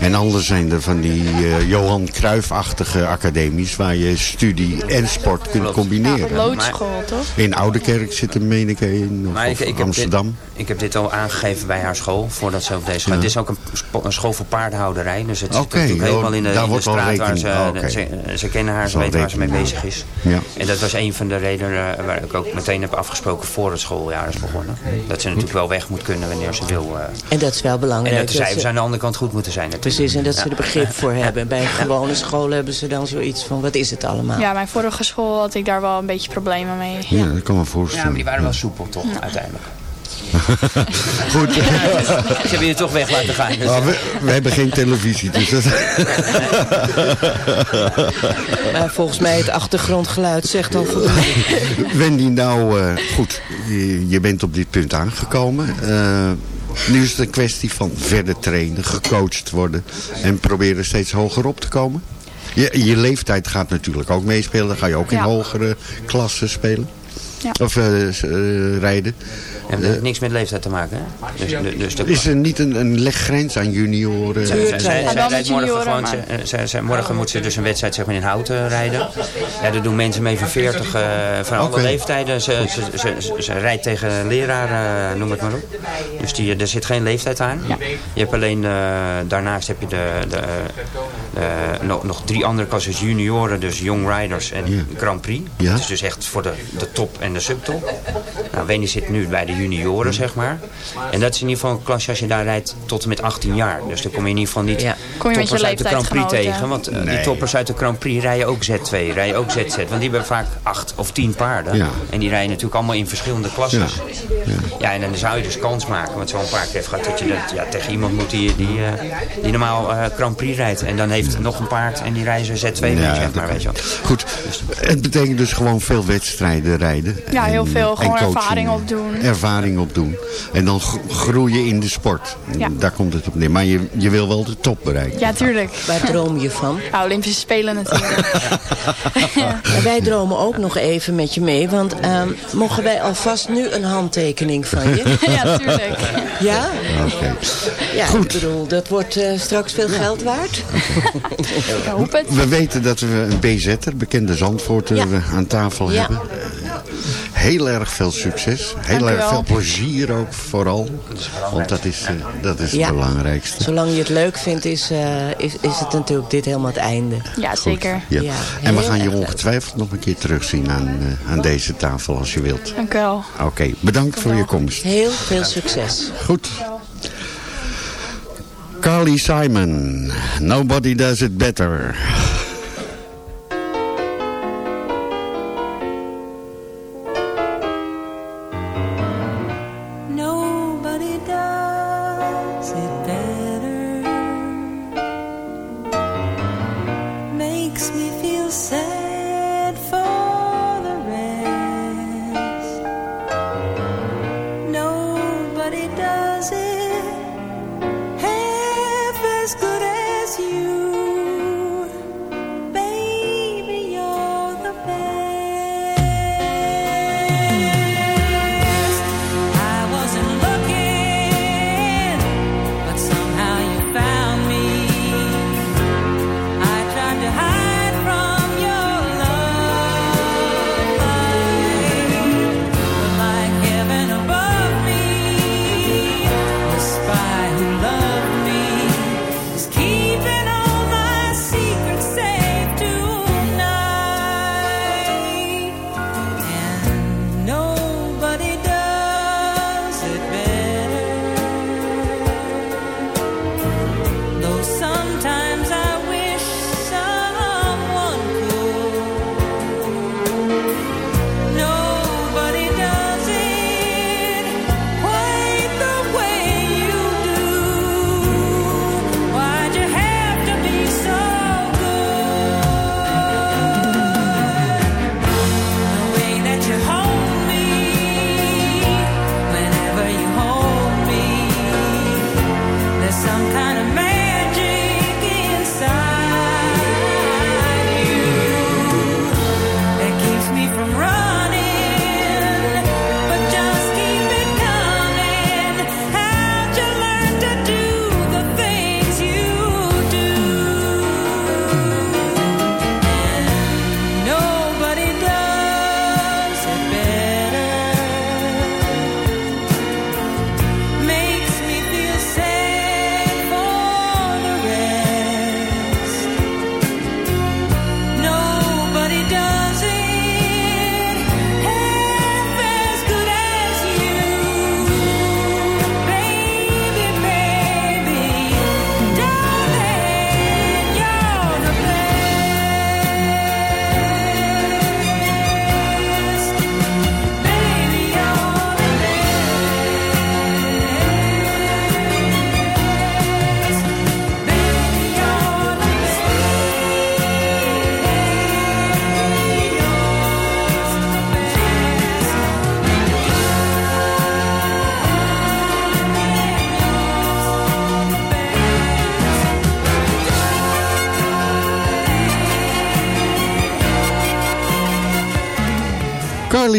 En anders zijn er van die eh, Johan Cruijff-achtige academies... waar je studie en sport kunt combineren. Loodschool, toch? In Oudekerk zit er, meen ik, in, of, Maar ik, of ik, heb dit, Amsterdam. ik heb dit al aangegeven bij haar school, voordat ze op deze gaat. Ja. Het is ook een, school voor paardenhouderij. Dus het zit natuurlijk oh, helemaal in de, daar in de straat waar rekening- ze, oh, ze... Ze kennen haar, ze weten waar ze mee bezig is. Ja. En dat was een van de redenen eh, waar ik ook meteen heb afgesproken voor het schooljaar is begonnen. Dat ze natuurlijk wel weg moet kunnen wanneer ze wil. eh. En dat is wel belangrijk. en dat de dat cijfers ze- aan de andere kant goed moeten zijn. Natuurlijk. Precies, en dat ze Ja. er begrip voor hebben. Bij een gewone school hebben ze dan zoiets van, wat is het allemaal? Ja, mijn vorige school had ik daar wel een beetje problemen mee. Ja, dat kan me Ja, voorstellen. maar die waren wel soepel toch, uiteindelijk. <laughs> Goed. Ze hebben je toch weg laten gaan. dus- we, we hebben geen televisie, dus dat... <laughs> Maar volgens mij het achtergrondgeluid zegt al voldoende. <laughs> Wendy, nou eh, goed, je, je bent op dit punt aangekomen. Eh, nu is het een kwestie van verder trainen, gecoacht worden en proberen steeds hoger op te komen. Je, je leeftijd gaat natuurlijk ook meespelen. Dan ga je ook in Ja. hogere klassen spelen. Ja. Of eh, eh, rijden. En dat heeft niks met leeftijd te maken. Hè? Dus, dus Is er niet een, een leggrens aan junioren? Zij, zij, zij, zij Ja, wel met rijdt morgen junioren, gewoon, maar- zij- zij- zij- morgen moet ze dus een wedstrijd zeg maar, in Houten rijden. Ja, daar doen mensen mee van 40, eh, van alle leeftijden. Ze, ze, ze, ze, ze rijdt tegen een leraar, eh, noem het maar op. Dus die, er zit geen leeftijd aan. Je hebt alleen, eh, daarnaast heb je de, de, de- nog, nog drie andere klassen junioren, dus Young Riders en Grand Prix. Ja. Dat is dus echt voor de, de top en de subtop. Nou, Wendy zit nu bij de junioren, zeg maar. En dat is in ieder geval een klasje als je daar rijdt tot en met 18 jaar. Dus dan kom je in ieder geval niet toppers uit de Grand Prix tegen. Want eh, Nee. die toppers uit de Grand Prix rijden ook Z2, rijden ook ZZ. Want die hebben vaak acht of tien paarden. Ja. En die rijden natuurlijk allemaal in verschillende klassen. Ja. Ja. en dan zou je dus kans maken. Want zo'n paard heeft gehad dat je dat, ja, tegen iemand moet die, die, eh, die normaal eh, Grand Prix rijdt. En dan heeft nog een paard en die rijden ze Z2 mee, Ja, zeg maar. Weet je wel. Goed, het betekent dus gewoon veel wedstrijden rijden. Ja, heel veel. Gewoon coaching. ervaring opdoen. Ervaring opdoen. En dan gro- groeien in de sport. Ja. Daar komt het op neer. Maar je, je wil wel de top bereiken. Ja, tuurlijk. Waar droom je van? Ja, Olympische Spelen natuurlijk. <laughs> En wij dromen ook nog even met je mee. Want ehm, mogen wij alvast nu een handtekening van je? <laughs> ja, tuurlijk. Ja? Oké. Ja, ik bedoel, dat wordt eh, straks veel geld waard. <laughs> <laughs> Ik hoop het. We weten dat we een BZ'er, bekende Zandvoorter, Ja. eh, aan tafel Ja. hebben. Heel erg veel succes. Heel Dank erg veel plezier ook vooral. Want dat is, eh, dat is Ja. het belangrijkste. Zolang je het leuk vindt, is, eh, is, is het natuurlijk dit helemaal het einde. Ja, zeker. Ja. Ja, en we gaan je ongetwijfeld nog een keer terugzien aan, eh, aan deze tafel als je wilt. Dank u wel. Oké, bedankt voor je komst. Heel veel succes. Goed. Carly Simon, Nobody Does It Better.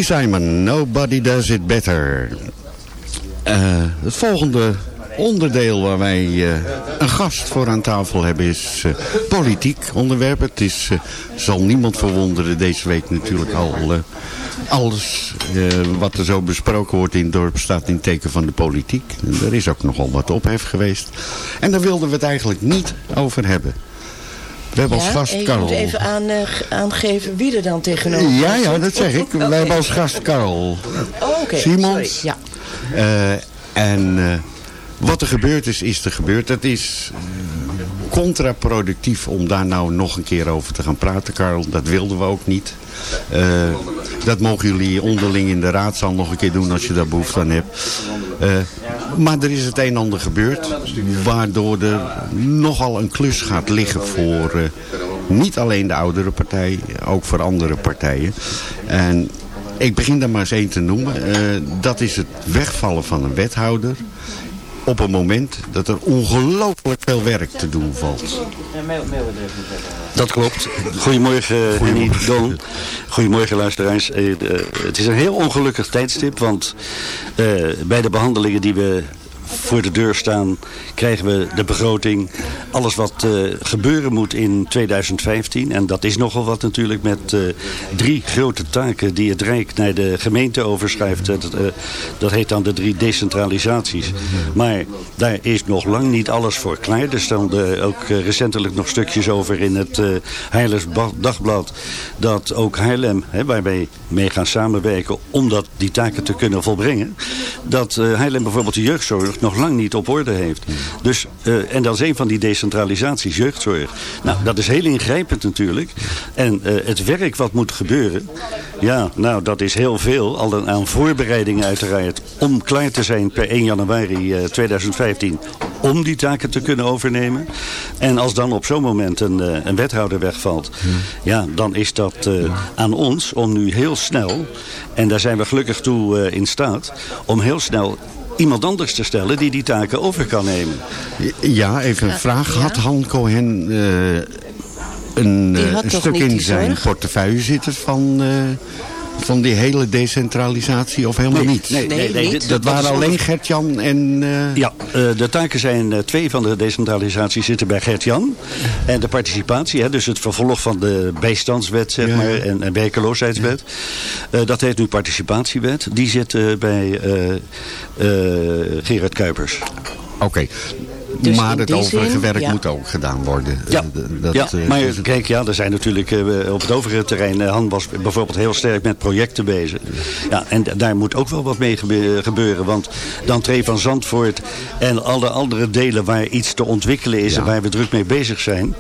Simon, Nobody Does It Better. Eh, het volgende onderdeel waar wij eh, een gast voor aan tafel hebben is eh, politiek onderwerp. Het is, zal niemand verwonderen deze week natuurlijk al. alles wat er zo besproken wordt in het dorp staat in teken van de politiek. Er is ook nogal wat ophef geweest. En daar wilden we het eigenlijk niet over hebben. We hebben als Ja, gast en je Karel. moet even aan, eh, aangeven wie er dan tegenover Ja, zit. ja, dat zeg ik. <laughs> We hebben als gast Karel Oh, oké. Simons. Sorry, Ja. Eh, en eh, wat er gebeurd is, is er gebeurd. Het is contraproductief om daar nou nog een keer over te gaan praten, Karel. Dat wilden we ook niet. Eh, dat mogen jullie onderling in de raadzaal nog een keer doen als je daar behoefte aan hebt. Eh, maar er is het een en ander gebeurd. Waardoor er nogal een klus gaat liggen voor eh, niet alleen de oudere partij, ook voor andere partijen. En ik begin daar maar eens één te noemen. Dat is het wegvallen van een wethouder. Op een moment dat er ongelooflijk veel werk te doen valt. Dat klopt. Goedemorgen, Henny Don. Goedemorgen, luisteraars. Eh, het is een heel ongelukkig tijdstip, want eh, bij de behandelingen die we voor de deur staan, krijgen we de begroting. Alles wat eh, gebeuren moet in 2015. En dat is nogal wat natuurlijk met eh, drie grote taken die het Rijk naar de gemeente overschrijft. Dat, eh, dat heet dan de drie decentralisaties. Maar daar is nog lang niet alles voor klaar. Er stonden ook recentelijk nog stukjes over in het Ba- Dagblad. Dat ook Haarlem, hè, waar wij mee gaan samenwerken om dat, die taken te kunnen volbrengen. Dat Haarlem bijvoorbeeld de jeugdzorg nog lang niet op orde heeft. Dus, eh, en dat is een van die decentralisaties, jeugdzorg. Nou, dat is heel ingrijpend natuurlijk. En eh, het werk wat moet gebeuren, ja, nou, dat is heel veel. Al een aan voorbereidingen uiteraard om klaar te zijn per 1 januari eh, 2015 om die taken te kunnen overnemen. En als dan op zo'n moment een, eh, een wethouder wegvalt, ja, dan is dat eh, aan ons om nu heel snel, en daar zijn we gelukkig toe eh, in staat, om heel snel iemand anders te stellen die die taken over kan nemen. Ja, even een vraag. Had Han Cohen eh, een, eh, een stuk in zijn zorg? portefeuille zitten van, eh, van die hele decentralisatie of helemaal Nee, niet? nee, nee, dat, dat waren alleen Gert-Jan en... eh, Ja, eh, de taken zijn, eh, twee van de decentralisaties zitten bij Gert-Jan. En de participatie, hè, dus het vervolg van de bijstandswet zeg Ja. maar, en, en werkeloosheidswet. Eh, dat heet nu participatiewet. Die zit eh, bij Gerard Kuipers. Oké. Dus maar het overige zin, werk ja. moet ook gedaan worden. Ja, Eh, dat, ja eh, maar kijk, ja, er zijn natuurlijk eh, op het overige terrein... eh, Han was bijvoorbeeld heel sterk met projecten bezig. Ja, en daar moet ook wel wat mee gebe- gebeuren. Want dan Tree van Zandvoort en alle andere delen... waar iets te ontwikkelen is en waar we druk mee bezig zijn...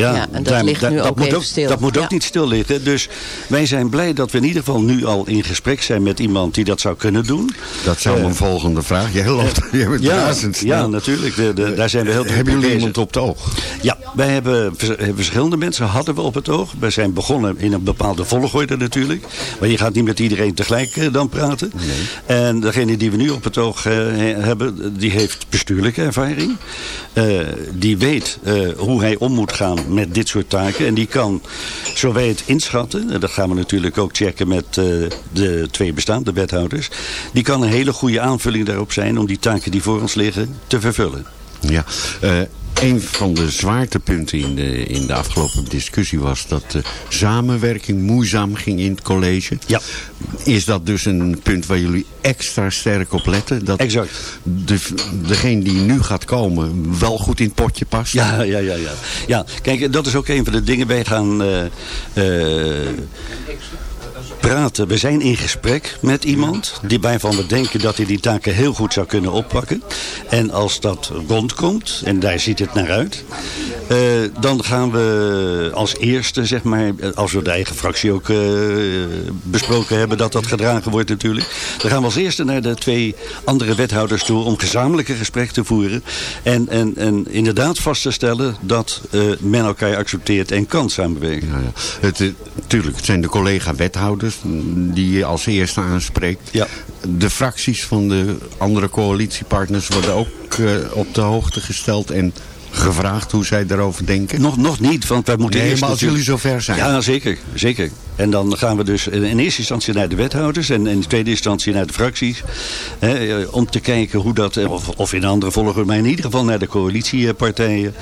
Ja, Ja, en dat ligt nu ook moet even ook, stil. Dat moet ook niet stil liggen. Dus wij zijn blij dat we in ieder geval nu al in gesprek zijn... met iemand die dat zou kunnen doen. dat zou Eh, mijn volgende vraag. Jij loopt <laughs> jij bent ja, ja, natuurlijk. De, de- daar zijn we heel druk Hebben jullie iemand op het oog? Ja, wij hebben hebben verschillende mensen hadden we op het oog. Wij zijn begonnen in een bepaalde volgorde natuurlijk. Maar je gaat niet met iedereen tegelijk eh, dan praten. En degene die we nu op het oog eh, he- hebben, die heeft bestuurlijke ervaring. Eh, die weet eh, hoe hij om moet gaan met dit soort taken. En die kan, zo wij het inschatten, en dat gaan we natuurlijk ook checken met eh, de twee bestaande wethouders. Die kan een hele goede aanvulling daarop zijn om die taken die voor ons liggen te vervullen. Ja, eh, een van de zwaartepunten in de, in de afgelopen discussie was dat de samenwerking moeizaam ging in het college. Ja. Is dat dus een punt waar jullie extra sterk op letten? Dat Exact. De, degene die nu gaat komen wel goed in het potje past? Ja, ja, ja, ja. Ja, kijk, dat is ook een van de dingen. Wij gaan eh, praten. We zijn in gesprek met iemand die waarvan we denken dat hij die taken heel goed zou kunnen oppakken. En als dat rondkomt, en daar ziet het naar uit, eh, dan gaan we als eerste, zeg maar, als we de eigen fractie ook eh, besproken hebben dat dat gedragen wordt natuurlijk. Dan gaan we als eerste naar de twee andere wethouders toe om gezamenlijke gesprek te voeren. En, en, en inderdaad vast te stellen dat eh, men elkaar accepteert en kan samenwerken. Ja, ja. Het, eh, tuurlijk, het zijn de collega-wethouders die je als eerste aanspreekt. Ja. De fracties van de andere coalitiepartners worden ook eh, op de hoogte gesteld. En gevraagd hoe zij daarover denken? Nog, nog niet, want wij moeten Nee, eerst maar als natuurlijk- jullie zover zijn. Ja, zeker, zeker. En dan gaan we dus in eerste instantie naar de wethouders en in tweede instantie naar de fracties. Hè, eh, om te kijken hoe dat, eh, of, of in andere volgorde, maar in ieder geval naar de coalitiepartijen.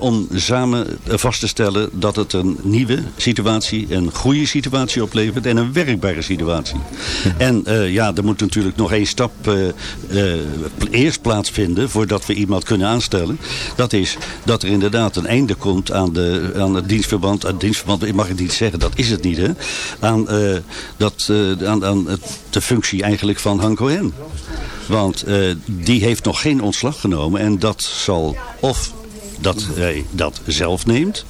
om samen eh, vast te stellen dat het een nieuwe situatie, een goede situatie oplevert en een werkbare situatie. En ja, er moet natuurlijk nog één stap eerst plaatsvinden voordat we iemand kunnen aanstellen. Dat is dat er inderdaad een einde komt aan, de, aan het dienstverband. Het dienstverband, ik mag het niet zeggen, dat is het niet. Hè? Aan, eh, dat, eh, aan, aan het, de functie eigenlijk van Han Cohen. Want eh, die heeft nog geen ontslag genomen. En dat zal of dat hij dat zelf neemt.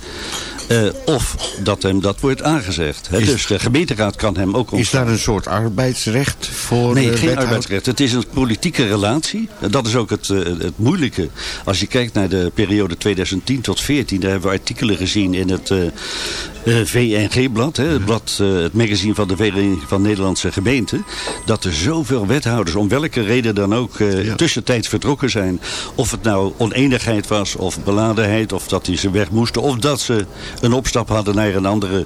Eh, of dat hem dat wordt aangezegd. Hè? Is- dus de gemeenteraad kan hem ook Is ontslaan. daar een soort arbeidsrecht voor Nee, eh, geen arbeidsrecht. Het is een politieke relatie. Dat is ook het, eh, het moeilijke. Als je kijkt naar de periode 2010 tot 2014, daar hebben we artikelen gezien in het eh, eh, VNG-blad, hè, het, blad, eh, het magazine van de Vereniging van Nederlandse Gemeenten, dat er zoveel wethouders, om welke reden dan ook, eh, tussentijds vertrokken zijn. Of het nou oneenigheid was, of beladenheid, of dat die ze weg moesten, of dat ze een opstap hadden naar een andere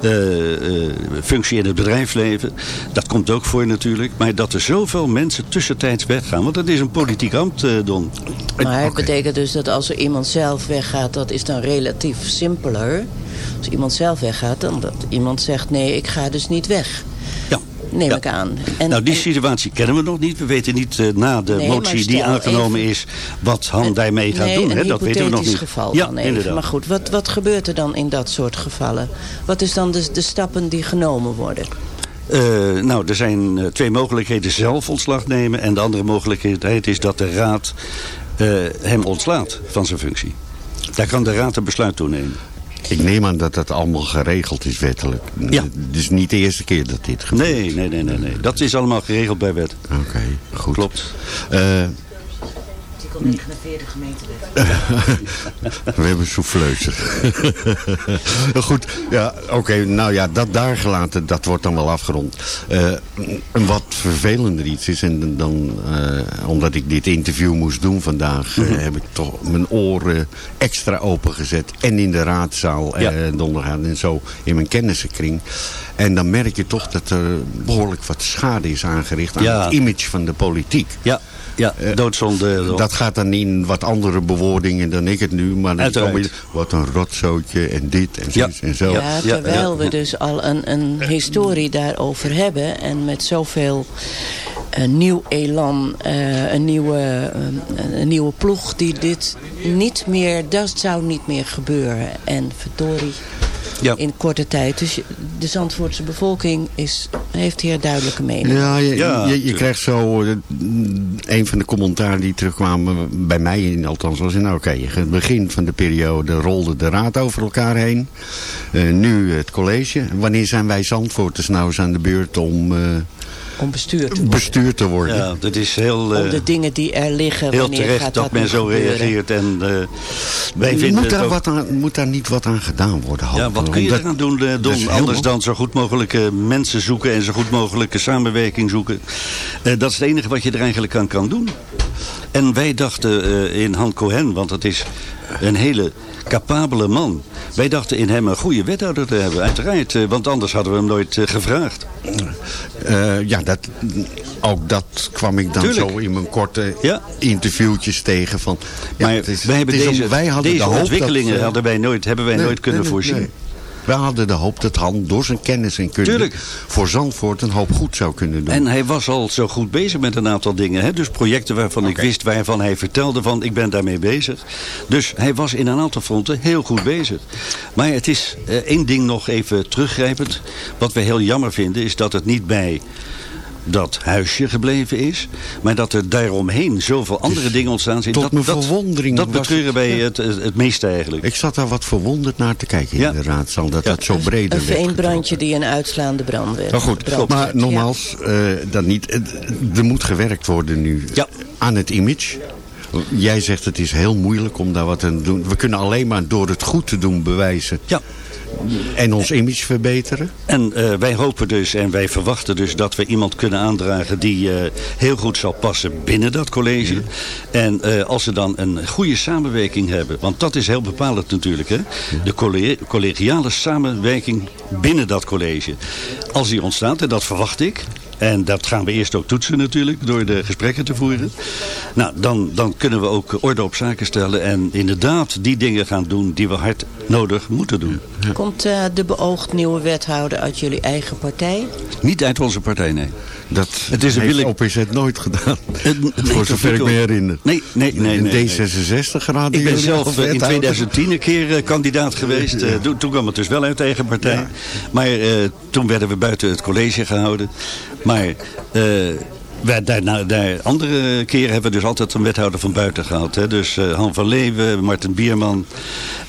eh, eh, functie in het bedrijfsleven. Dat komt ook voor natuurlijk. Maar dat er zoveel mensen tussentijds weggaan, want dat is een politiek ambt, eh, Don. Maar het betekent dus dat als er iemand zelf weggaat, dat is dan relatief simpeler. Als iemand zelf weggaat, dan dat iemand zegt nee, ik ga dus niet weg. Ja. Neem ik aan. En, nou, die en- situatie kennen we nog niet. We weten niet eh, na de Nee, motie die aangenomen even- is wat Han daarmee gaat nee, doen. Hè? Dat weten we nog niet. geval ja, dan even. inderdaad. Maar goed, wat, wat gebeurt er dan in dat soort gevallen? Wat is dan de, de stappen die genomen worden? Eh, nou, er zijn eh, twee mogelijkheden. Zelf ontslag nemen. En de andere mogelijkheid is dat de raad hem ontslaat van zijn functie. Daar kan de raad een besluit toe nemen. Ik neem aan dat dat allemaal geregeld is wettelijk. Ja. Het is niet de eerste keer dat dit gebeurt. Nee, nee, nee, nee, nee. Dat is allemaal geregeld bij wet. Oké, goed. Klopt. Eh, Artikel 49 gemeentewet. we hebben souffleuzen. <laughs> Goed, ja, oké, nou ja, dat daar gelaten, dat wordt dan wel afgerond. Eh, een wat vervelender iets is, en dan, eh, omdat ik dit interview moest doen vandaag, eh, heb ik toch mijn oren extra opengezet. En in de raadzaal Ja. donderdag en zo in mijn kennissenkring. En dan merk je toch dat er behoorlijk wat schade is aangericht aan Ja. het image van de politiek. Ja, ja doodzonde. Ron. Dat gaat dan in wat andere bewoordingen dan ik het nu. Maar dan kom je, wat een rotzootje en dit en Ja. zus en zo. Ja, terwijl we dus al een, een historie daarover hebben. En met zoveel eh, nieuw elan, eh, een, nieuwe, eh, een nieuwe ploeg die dit niet meer, dat zou niet meer gebeuren. En verdorie, Ja. in korte tijd. Dus de Zandvoortse bevolking is, heeft hier duidelijke mening. Ja, je, Ja, je, je krijgt zo... eh, een van de commentaren die terugkwamen bij mij in, althans was... Nou oké, het begin van de periode rolde de raad over elkaar heen. Eh, nu het college. Wanneer zijn wij Zandvoorters nou eens aan de beurt om eh, Om bestuur te worden. bestuur te worden? Ja, dat is heel, eh, Om de dingen die er liggen, heel wanneer terecht gaat dat, dat, men zo gebeuren? reageert. En eh, wij vinden moet, daar ook- wat aan, moet daar niet wat aan gedaan worden? Ja, wat kun je Omdat- eraan doen, eh, dat Don? Anders dan zo goed mogelijke mensen zoeken en zo goed mogelijke samenwerking zoeken. Eh, dat is het enige wat je er eigenlijk aan kan doen. En wij dachten eh, in Han Cohen, want het is een hele capabele man. Wij dachten in hem een goede wethouder te hebben, uiteraard. eh, want anders hadden we hem nooit eh, gevraagd. Eh, ja, dat, ook dat kwam ik dan Tuurlijk. zo in mijn korte Ja. interviewtjes tegen. Van, ja, maar het is- wij hebben deze, om- wij hadden deze de ontwikkelingen dat, hadden wij nooit, hebben wij nee, nooit kunnen nee, voorzien. nee. Wij hadden de hoop dat Han door zijn kennis en kunde Tuurlijk. voor Zandvoort een hoop goed zou kunnen doen. En hij was al zo goed bezig met een aantal dingen. Hè? Dus projecten waarvan ik wist, waarvan hij vertelde van ik ben daarmee bezig. Dus hij was in een aantal fronten heel goed bezig. Maar het is eh, één ding nog even teruggrijpend. Wat we heel jammer vinden is dat het niet bij dat huisje gebleven is. Maar dat er daaromheen zoveel andere dingen ontstaan zijn. tot dat, mijn dat, verwondering Dat betreuren het- wij ja. het, het, het meeste eigenlijk. Ik zat daar wat verwonderd naar te kijken Ja. in de raadzaal. Dat Ja. dat zo breder Een werd veenbrandje die een uitslaande brand werd. Nou goed, brand maar werd, nogmaals, eh, dat niet. Er moet gewerkt worden nu Ja. aan het image. Jij zegt het is heel moeilijk om daar wat aan te doen. We kunnen alleen maar door het goed te doen bewijzen Ja. En ons image verbeteren. En eh, wij hopen dus en wij verwachten dus dat we iemand kunnen aandragen die eh, heel goed zal passen binnen dat college. En eh, als ze dan een goede samenwerking hebben, want dat is heel bepalend natuurlijk. Hè? De colle- collegiale samenwerking binnen dat college. Als die ontstaat, en dat verwacht ik, en dat gaan we eerst ook toetsen natuurlijk, door de gesprekken te voeren. Nou, dan, dan kunnen we ook orde op zaken stellen en inderdaad die dingen gaan doen die we hard nodig moeten doen. Komt eh, de beoogd nieuwe wethouder uit jullie eigen partij? Niet uit onze partij, nee. Dat Het is een heeft billig- OPZ nooit gedaan. nee, Voor zover ik me herinner. Nee, nee, nee. In nee, nee. D66 geraden Ik ben zelf in wethouder. 2010 een keer eh, kandidaat geweest. Eh, toen, toen kwam het dus wel uit de eigen partij. Maar eh, toen werden we buiten het college gehouden. Maar wij, daarna, daar, andere keren hebben we dus altijd een wethouder van buiten gehad. Hè? Dus eh, Han van Leeuwen, Martin Bierman.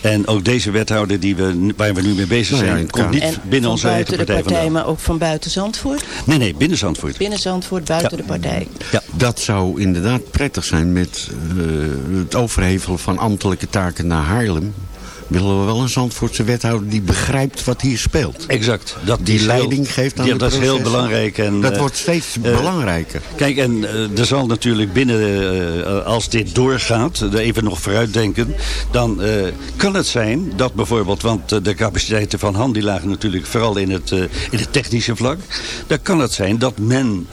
En ook deze wethouder die we, waar we nu mee bezig Nou ja, zijn, komt niet En binnen onze eigen buiten de partij partij, maar ook van buiten Zandvoort? Nee, nee, binnen Zandvoort. Binnen Zandvoort, buiten Ja. de partij. Ja. Dat zou inderdaad prettig zijn met eh, het overhevelen van ambtelijke taken naar Haarlem. Willen we wel een Zandvoortse wethouder die begrijpt wat hier speelt. Exact. Dat Die heel- leiding geeft aan ja, de dat is heel belangrijk. En, Dat eh, wordt steeds eh, belangrijker. Kijk, en eh, er zal natuurlijk binnen, als dit doorgaat, even nog vooruitdenken, dan kan het zijn dat bijvoorbeeld, want de capaciteiten van Han die lagen natuurlijk vooral in het, in het technische vlak, dan kan het zijn dat men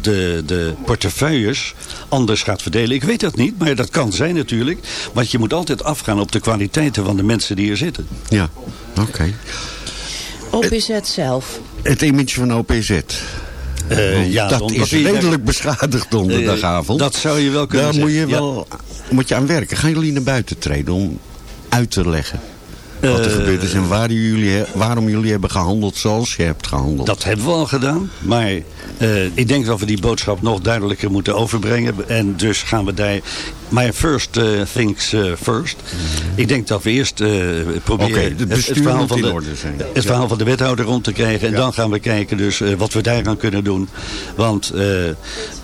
de, de portefeuilles anders gaat verdelen. Ik weet dat niet, maar dat kan zijn natuurlijk, want je moet altijd afgaan op de kwaliteiten van de mensen die er zitten. Ja, oké. OPZ zelf. Het image van OPZ. Eh, ja, dat is redelijk beschadigd donderdagavond. Eh, dat zou je wel kunnen Daar moet je, zeggen, ja. wel, moet je aan werken. Gaan jullie naar buiten treden om uit te leggen wat er Eh, gebeurd is en waar jullie, waarom jullie hebben gehandeld zoals je hebt gehandeld? Dat hebben we al gedaan. Maar eh, ik denk dat we die boodschap nog duidelijker moeten overbrengen. En dus gaan we daar... Maar first eh, things eh, first. Ik denk dat we eerst proberen het verhaal, van de, Ja. verhaal van de wethouder rond te krijgen. En dan gaan we kijken dus wat we daaraan kunnen doen. Want we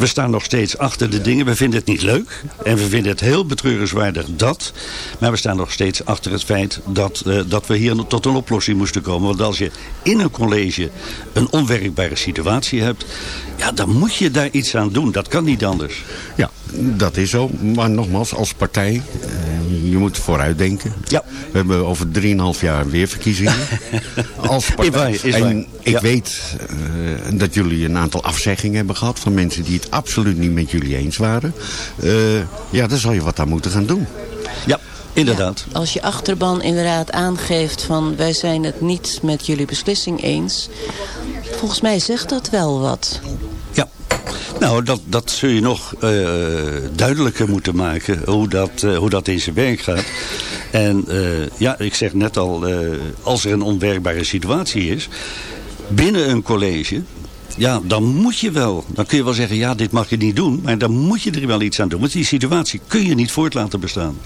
staan nog steeds achter de dingen. We vinden het niet leuk. En we vinden het heel betreurenswaardig dat. Maar we staan nog steeds achter het feit dat, dat we hier tot een oplossing moesten komen. Want als je in een college een onwerkbare situatie hebt... Ja, dan moet je daar iets aan doen. Dat kan niet anders. Ja, dat is zo. Maar nogmaals, als partij, eh, je moet vooruitdenken. Ja. We hebben over 3,5 jaar weer verkiezingen. <laughs> als partij. Is waar, is waar. En ik Ja. weet eh, dat jullie een aantal afzeggingen hebben gehad... van mensen die het absoluut niet met jullie eens waren. Eh, ja, dan zal je wat aan moeten gaan doen. Ja, inderdaad. Als je achterban inderdaad aangeeft van wij zijn het niet met jullie beslissing eens. Volgens mij zegt dat wel wat. Ja. Nou, dat, dat zul je nog eh, duidelijker moeten maken, hoe dat, eh, hoe dat in zijn werk gaat. En eh, ja, ik zeg net al, als er een onwerkbare situatie is, binnen een college... Ja, dan moet je wel. Dan kun je wel zeggen, ja, dit mag je niet doen. Maar dan moet je er wel iets aan doen. Want die situatie kun je niet voort laten bestaan.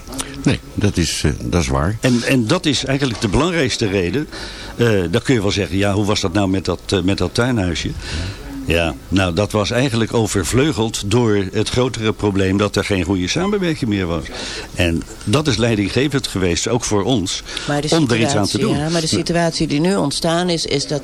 Nee, dat is, eh, dat is waar. En, en dat is eigenlijk de belangrijkste reden. Eh, dan kun je wel zeggen, ja, hoe was dat nou met dat, eh, met dat tuinhuisje? Ja, nou dat was eigenlijk overvleugeld door het grotere probleem dat er geen goede samenwerking meer was. En dat is leidinggevend geweest, ook voor ons, om er iets aan te situatie, doen. Ja, maar de situatie die nu ontstaan is, is dat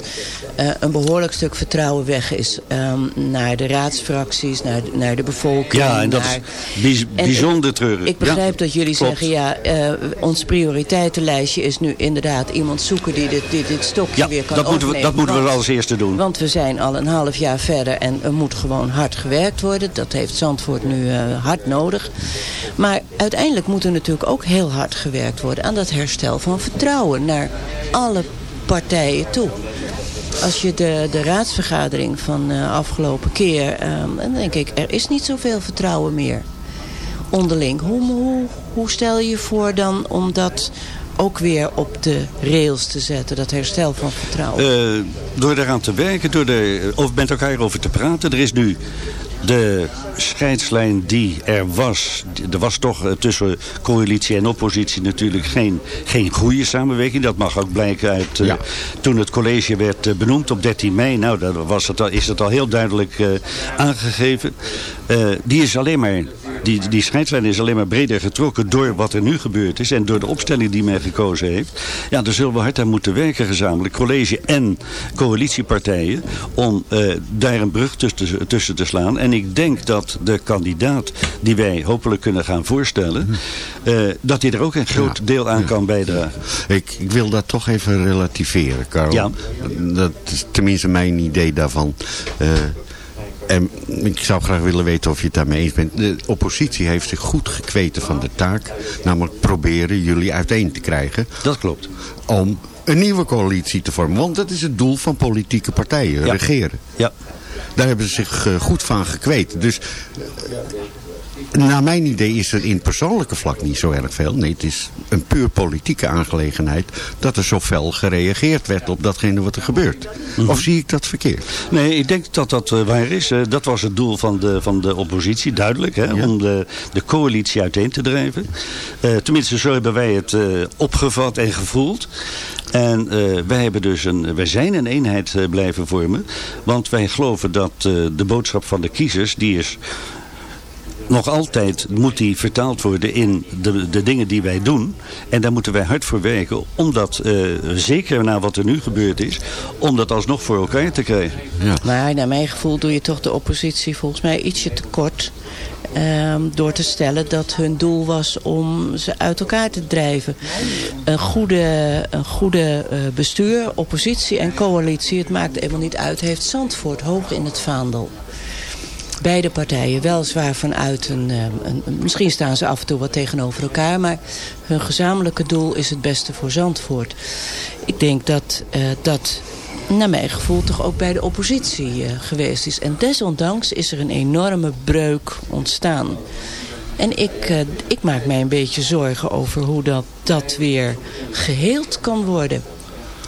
eh, een behoorlijk stuk vertrouwen weg is. ehm, naar de raadsfracties, naar, naar de bevolking. Ja, en dat naar- is En bijzonder treurig. Ik begrijp Ja, dat jullie klopt. zeggen, ja, eh, ons prioriteitenlijstje is nu inderdaad iemand zoeken die dit, dit, dit stokje Ja, weer kan dat moeten we, dat moeten we als eerste doen. Want we zijn al een half jaar verder en er moet gewoon hard gewerkt worden. Dat heeft Zandvoort nu eh, hard nodig. Maar uiteindelijk moet er natuurlijk ook heel hard gewerkt worden aan dat herstel van vertrouwen naar alle partijen toe. Als je de, de raadsvergadering van de afgelopen keer, ehm, dan denk ik, er is niet zoveel vertrouwen meer onderling. Hoe, hoe, hoe stel je je voor dan om dat ook weer op de rails te zetten, dat herstel van vertrouwen? Eh, door eraan te werken, door er over, met elkaar over te praten. Er is nu de scheidslijn die er was. Er was toch eh, tussen coalitie en oppositie natuurlijk geen, geen goede samenwerking. Dat mag ook blijken uit eh, toen het college werd benoemd op 13 mei. Nou, daar was het al, is het al heel duidelijk eh, aangegeven. Eh, die is alleen maar die, die scheidslijn is alleen maar breder getrokken door wat er nu gebeurd is. En door de opstelling die men gekozen heeft. Ja, daar zullen we hard aan moeten werken gezamenlijk. College en coalitiepartijen. Om eh, daar een brug tussen, tussen te slaan. En ik denk dat de kandidaat die wij hopelijk kunnen gaan voorstellen. eh, dat hij er ook een groot deel aan kan bijdragen. Ik, ik wil dat toch even relativeren, Karel. Ja. Dat is tenminste mijn idee daarvan. Eh, en ik zou graag willen weten of je het daarmee eens bent. De oppositie heeft zich goed gekweten van de taak. Namelijk proberen jullie uiteen te krijgen. Dat klopt. Om een nieuwe coalitie te vormen. Want dat is het doel van politieke partijen, Ja. regeren. Ja. Daar hebben ze zich eh, goed van gekweten. Dus naar mijn idee is er in persoonlijke vlak niet zo erg veel. Nee, het is een puur politieke aangelegenheid dat er zo fel gereageerd werd op datgene wat er gebeurt. Of zie ik dat verkeerd? Nee, ik denk dat dat eh, waar is. Dat was het doel van de, van de oppositie, duidelijk. Hè, Om de, de coalitie uiteen te drijven. Eh, tenminste, zo hebben wij het eh, opgevat en gevoeld. En wij, hebben dus een, wij zijn een eenheid blijven vormen. Want wij geloven dat de boodschap van de kiezers, die is nog altijd moet die vertaald worden in de, de dingen die wij doen. En daar moeten wij hard voor werken. Om dat, eh, zeker na wat er nu gebeurd is, om dat alsnog voor elkaar te krijgen. Maar naar mijn gevoel doe je toch de oppositie volgens mij ietsje tekort. ehm, door te stellen dat hun doel was om ze uit elkaar te drijven. Een goede, een goede eh, bestuur, oppositie en coalitie, het maakt helemaal niet uit, heeft Zandvoort hoog in het vaandel. Beide partijen weliswaar vanuit een, eh, een, een- Misschien staan ze af en toe wat tegenover elkaar... maar hun gezamenlijke doel is het beste voor Zandvoort. Ik denk dat eh, dat naar mijn gevoel toch ook bij de oppositie eh, geweest is. En desondanks is er een enorme breuk ontstaan. En ik, ik maak mij een beetje zorgen over hoe dat, dat weer geheeld kan worden.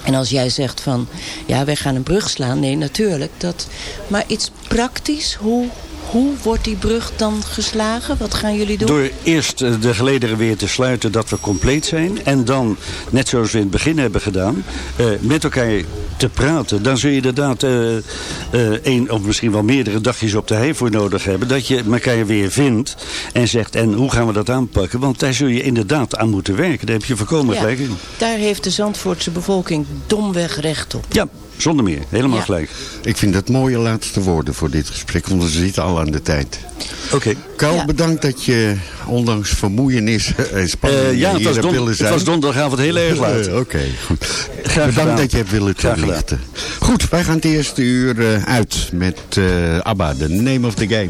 En als jij zegt van, ja, wij gaan een brug slaan. Nee, natuurlijk. Dat, maar iets praktisch, hoe, hoe wordt die brug dan geslagen? Wat gaan jullie doen? Door eerst eh, de gelederen weer te sluiten dat we compleet zijn. En dan, net zoals we in het begin hebben gedaan, eh, met elkaar te praten. Dan zul je inderdaad eh, eh, één of misschien wel meerdere dagjes op de hei voor nodig hebben. Dat je elkaar weer vindt en zegt, en hoe gaan we dat aanpakken? Want daar zul je inderdaad aan moeten werken. Daar heb je voorkomen Ja, gelijk in. daar heeft de Zandvoortse bevolking domweg recht op. Ja, zonder meer. Helemaal Ja. gelijk. Ik vind dat mooie laatste woorden voor dit gesprek, want we zitten al aan de tijd. Oké. Karel, bedankt dat je, ondanks vermoeienis <laughs> en spanning, Eh, ja, hier het was, hebt don- willen het was donderdagavond heel erg laat. Eh, Oké, goed. Graag Bedankt gedaan. dat je hebt willen toelichten. Goed, wij gaan het eerste uur eh, uit met eh, ABBA, The Name of the Game.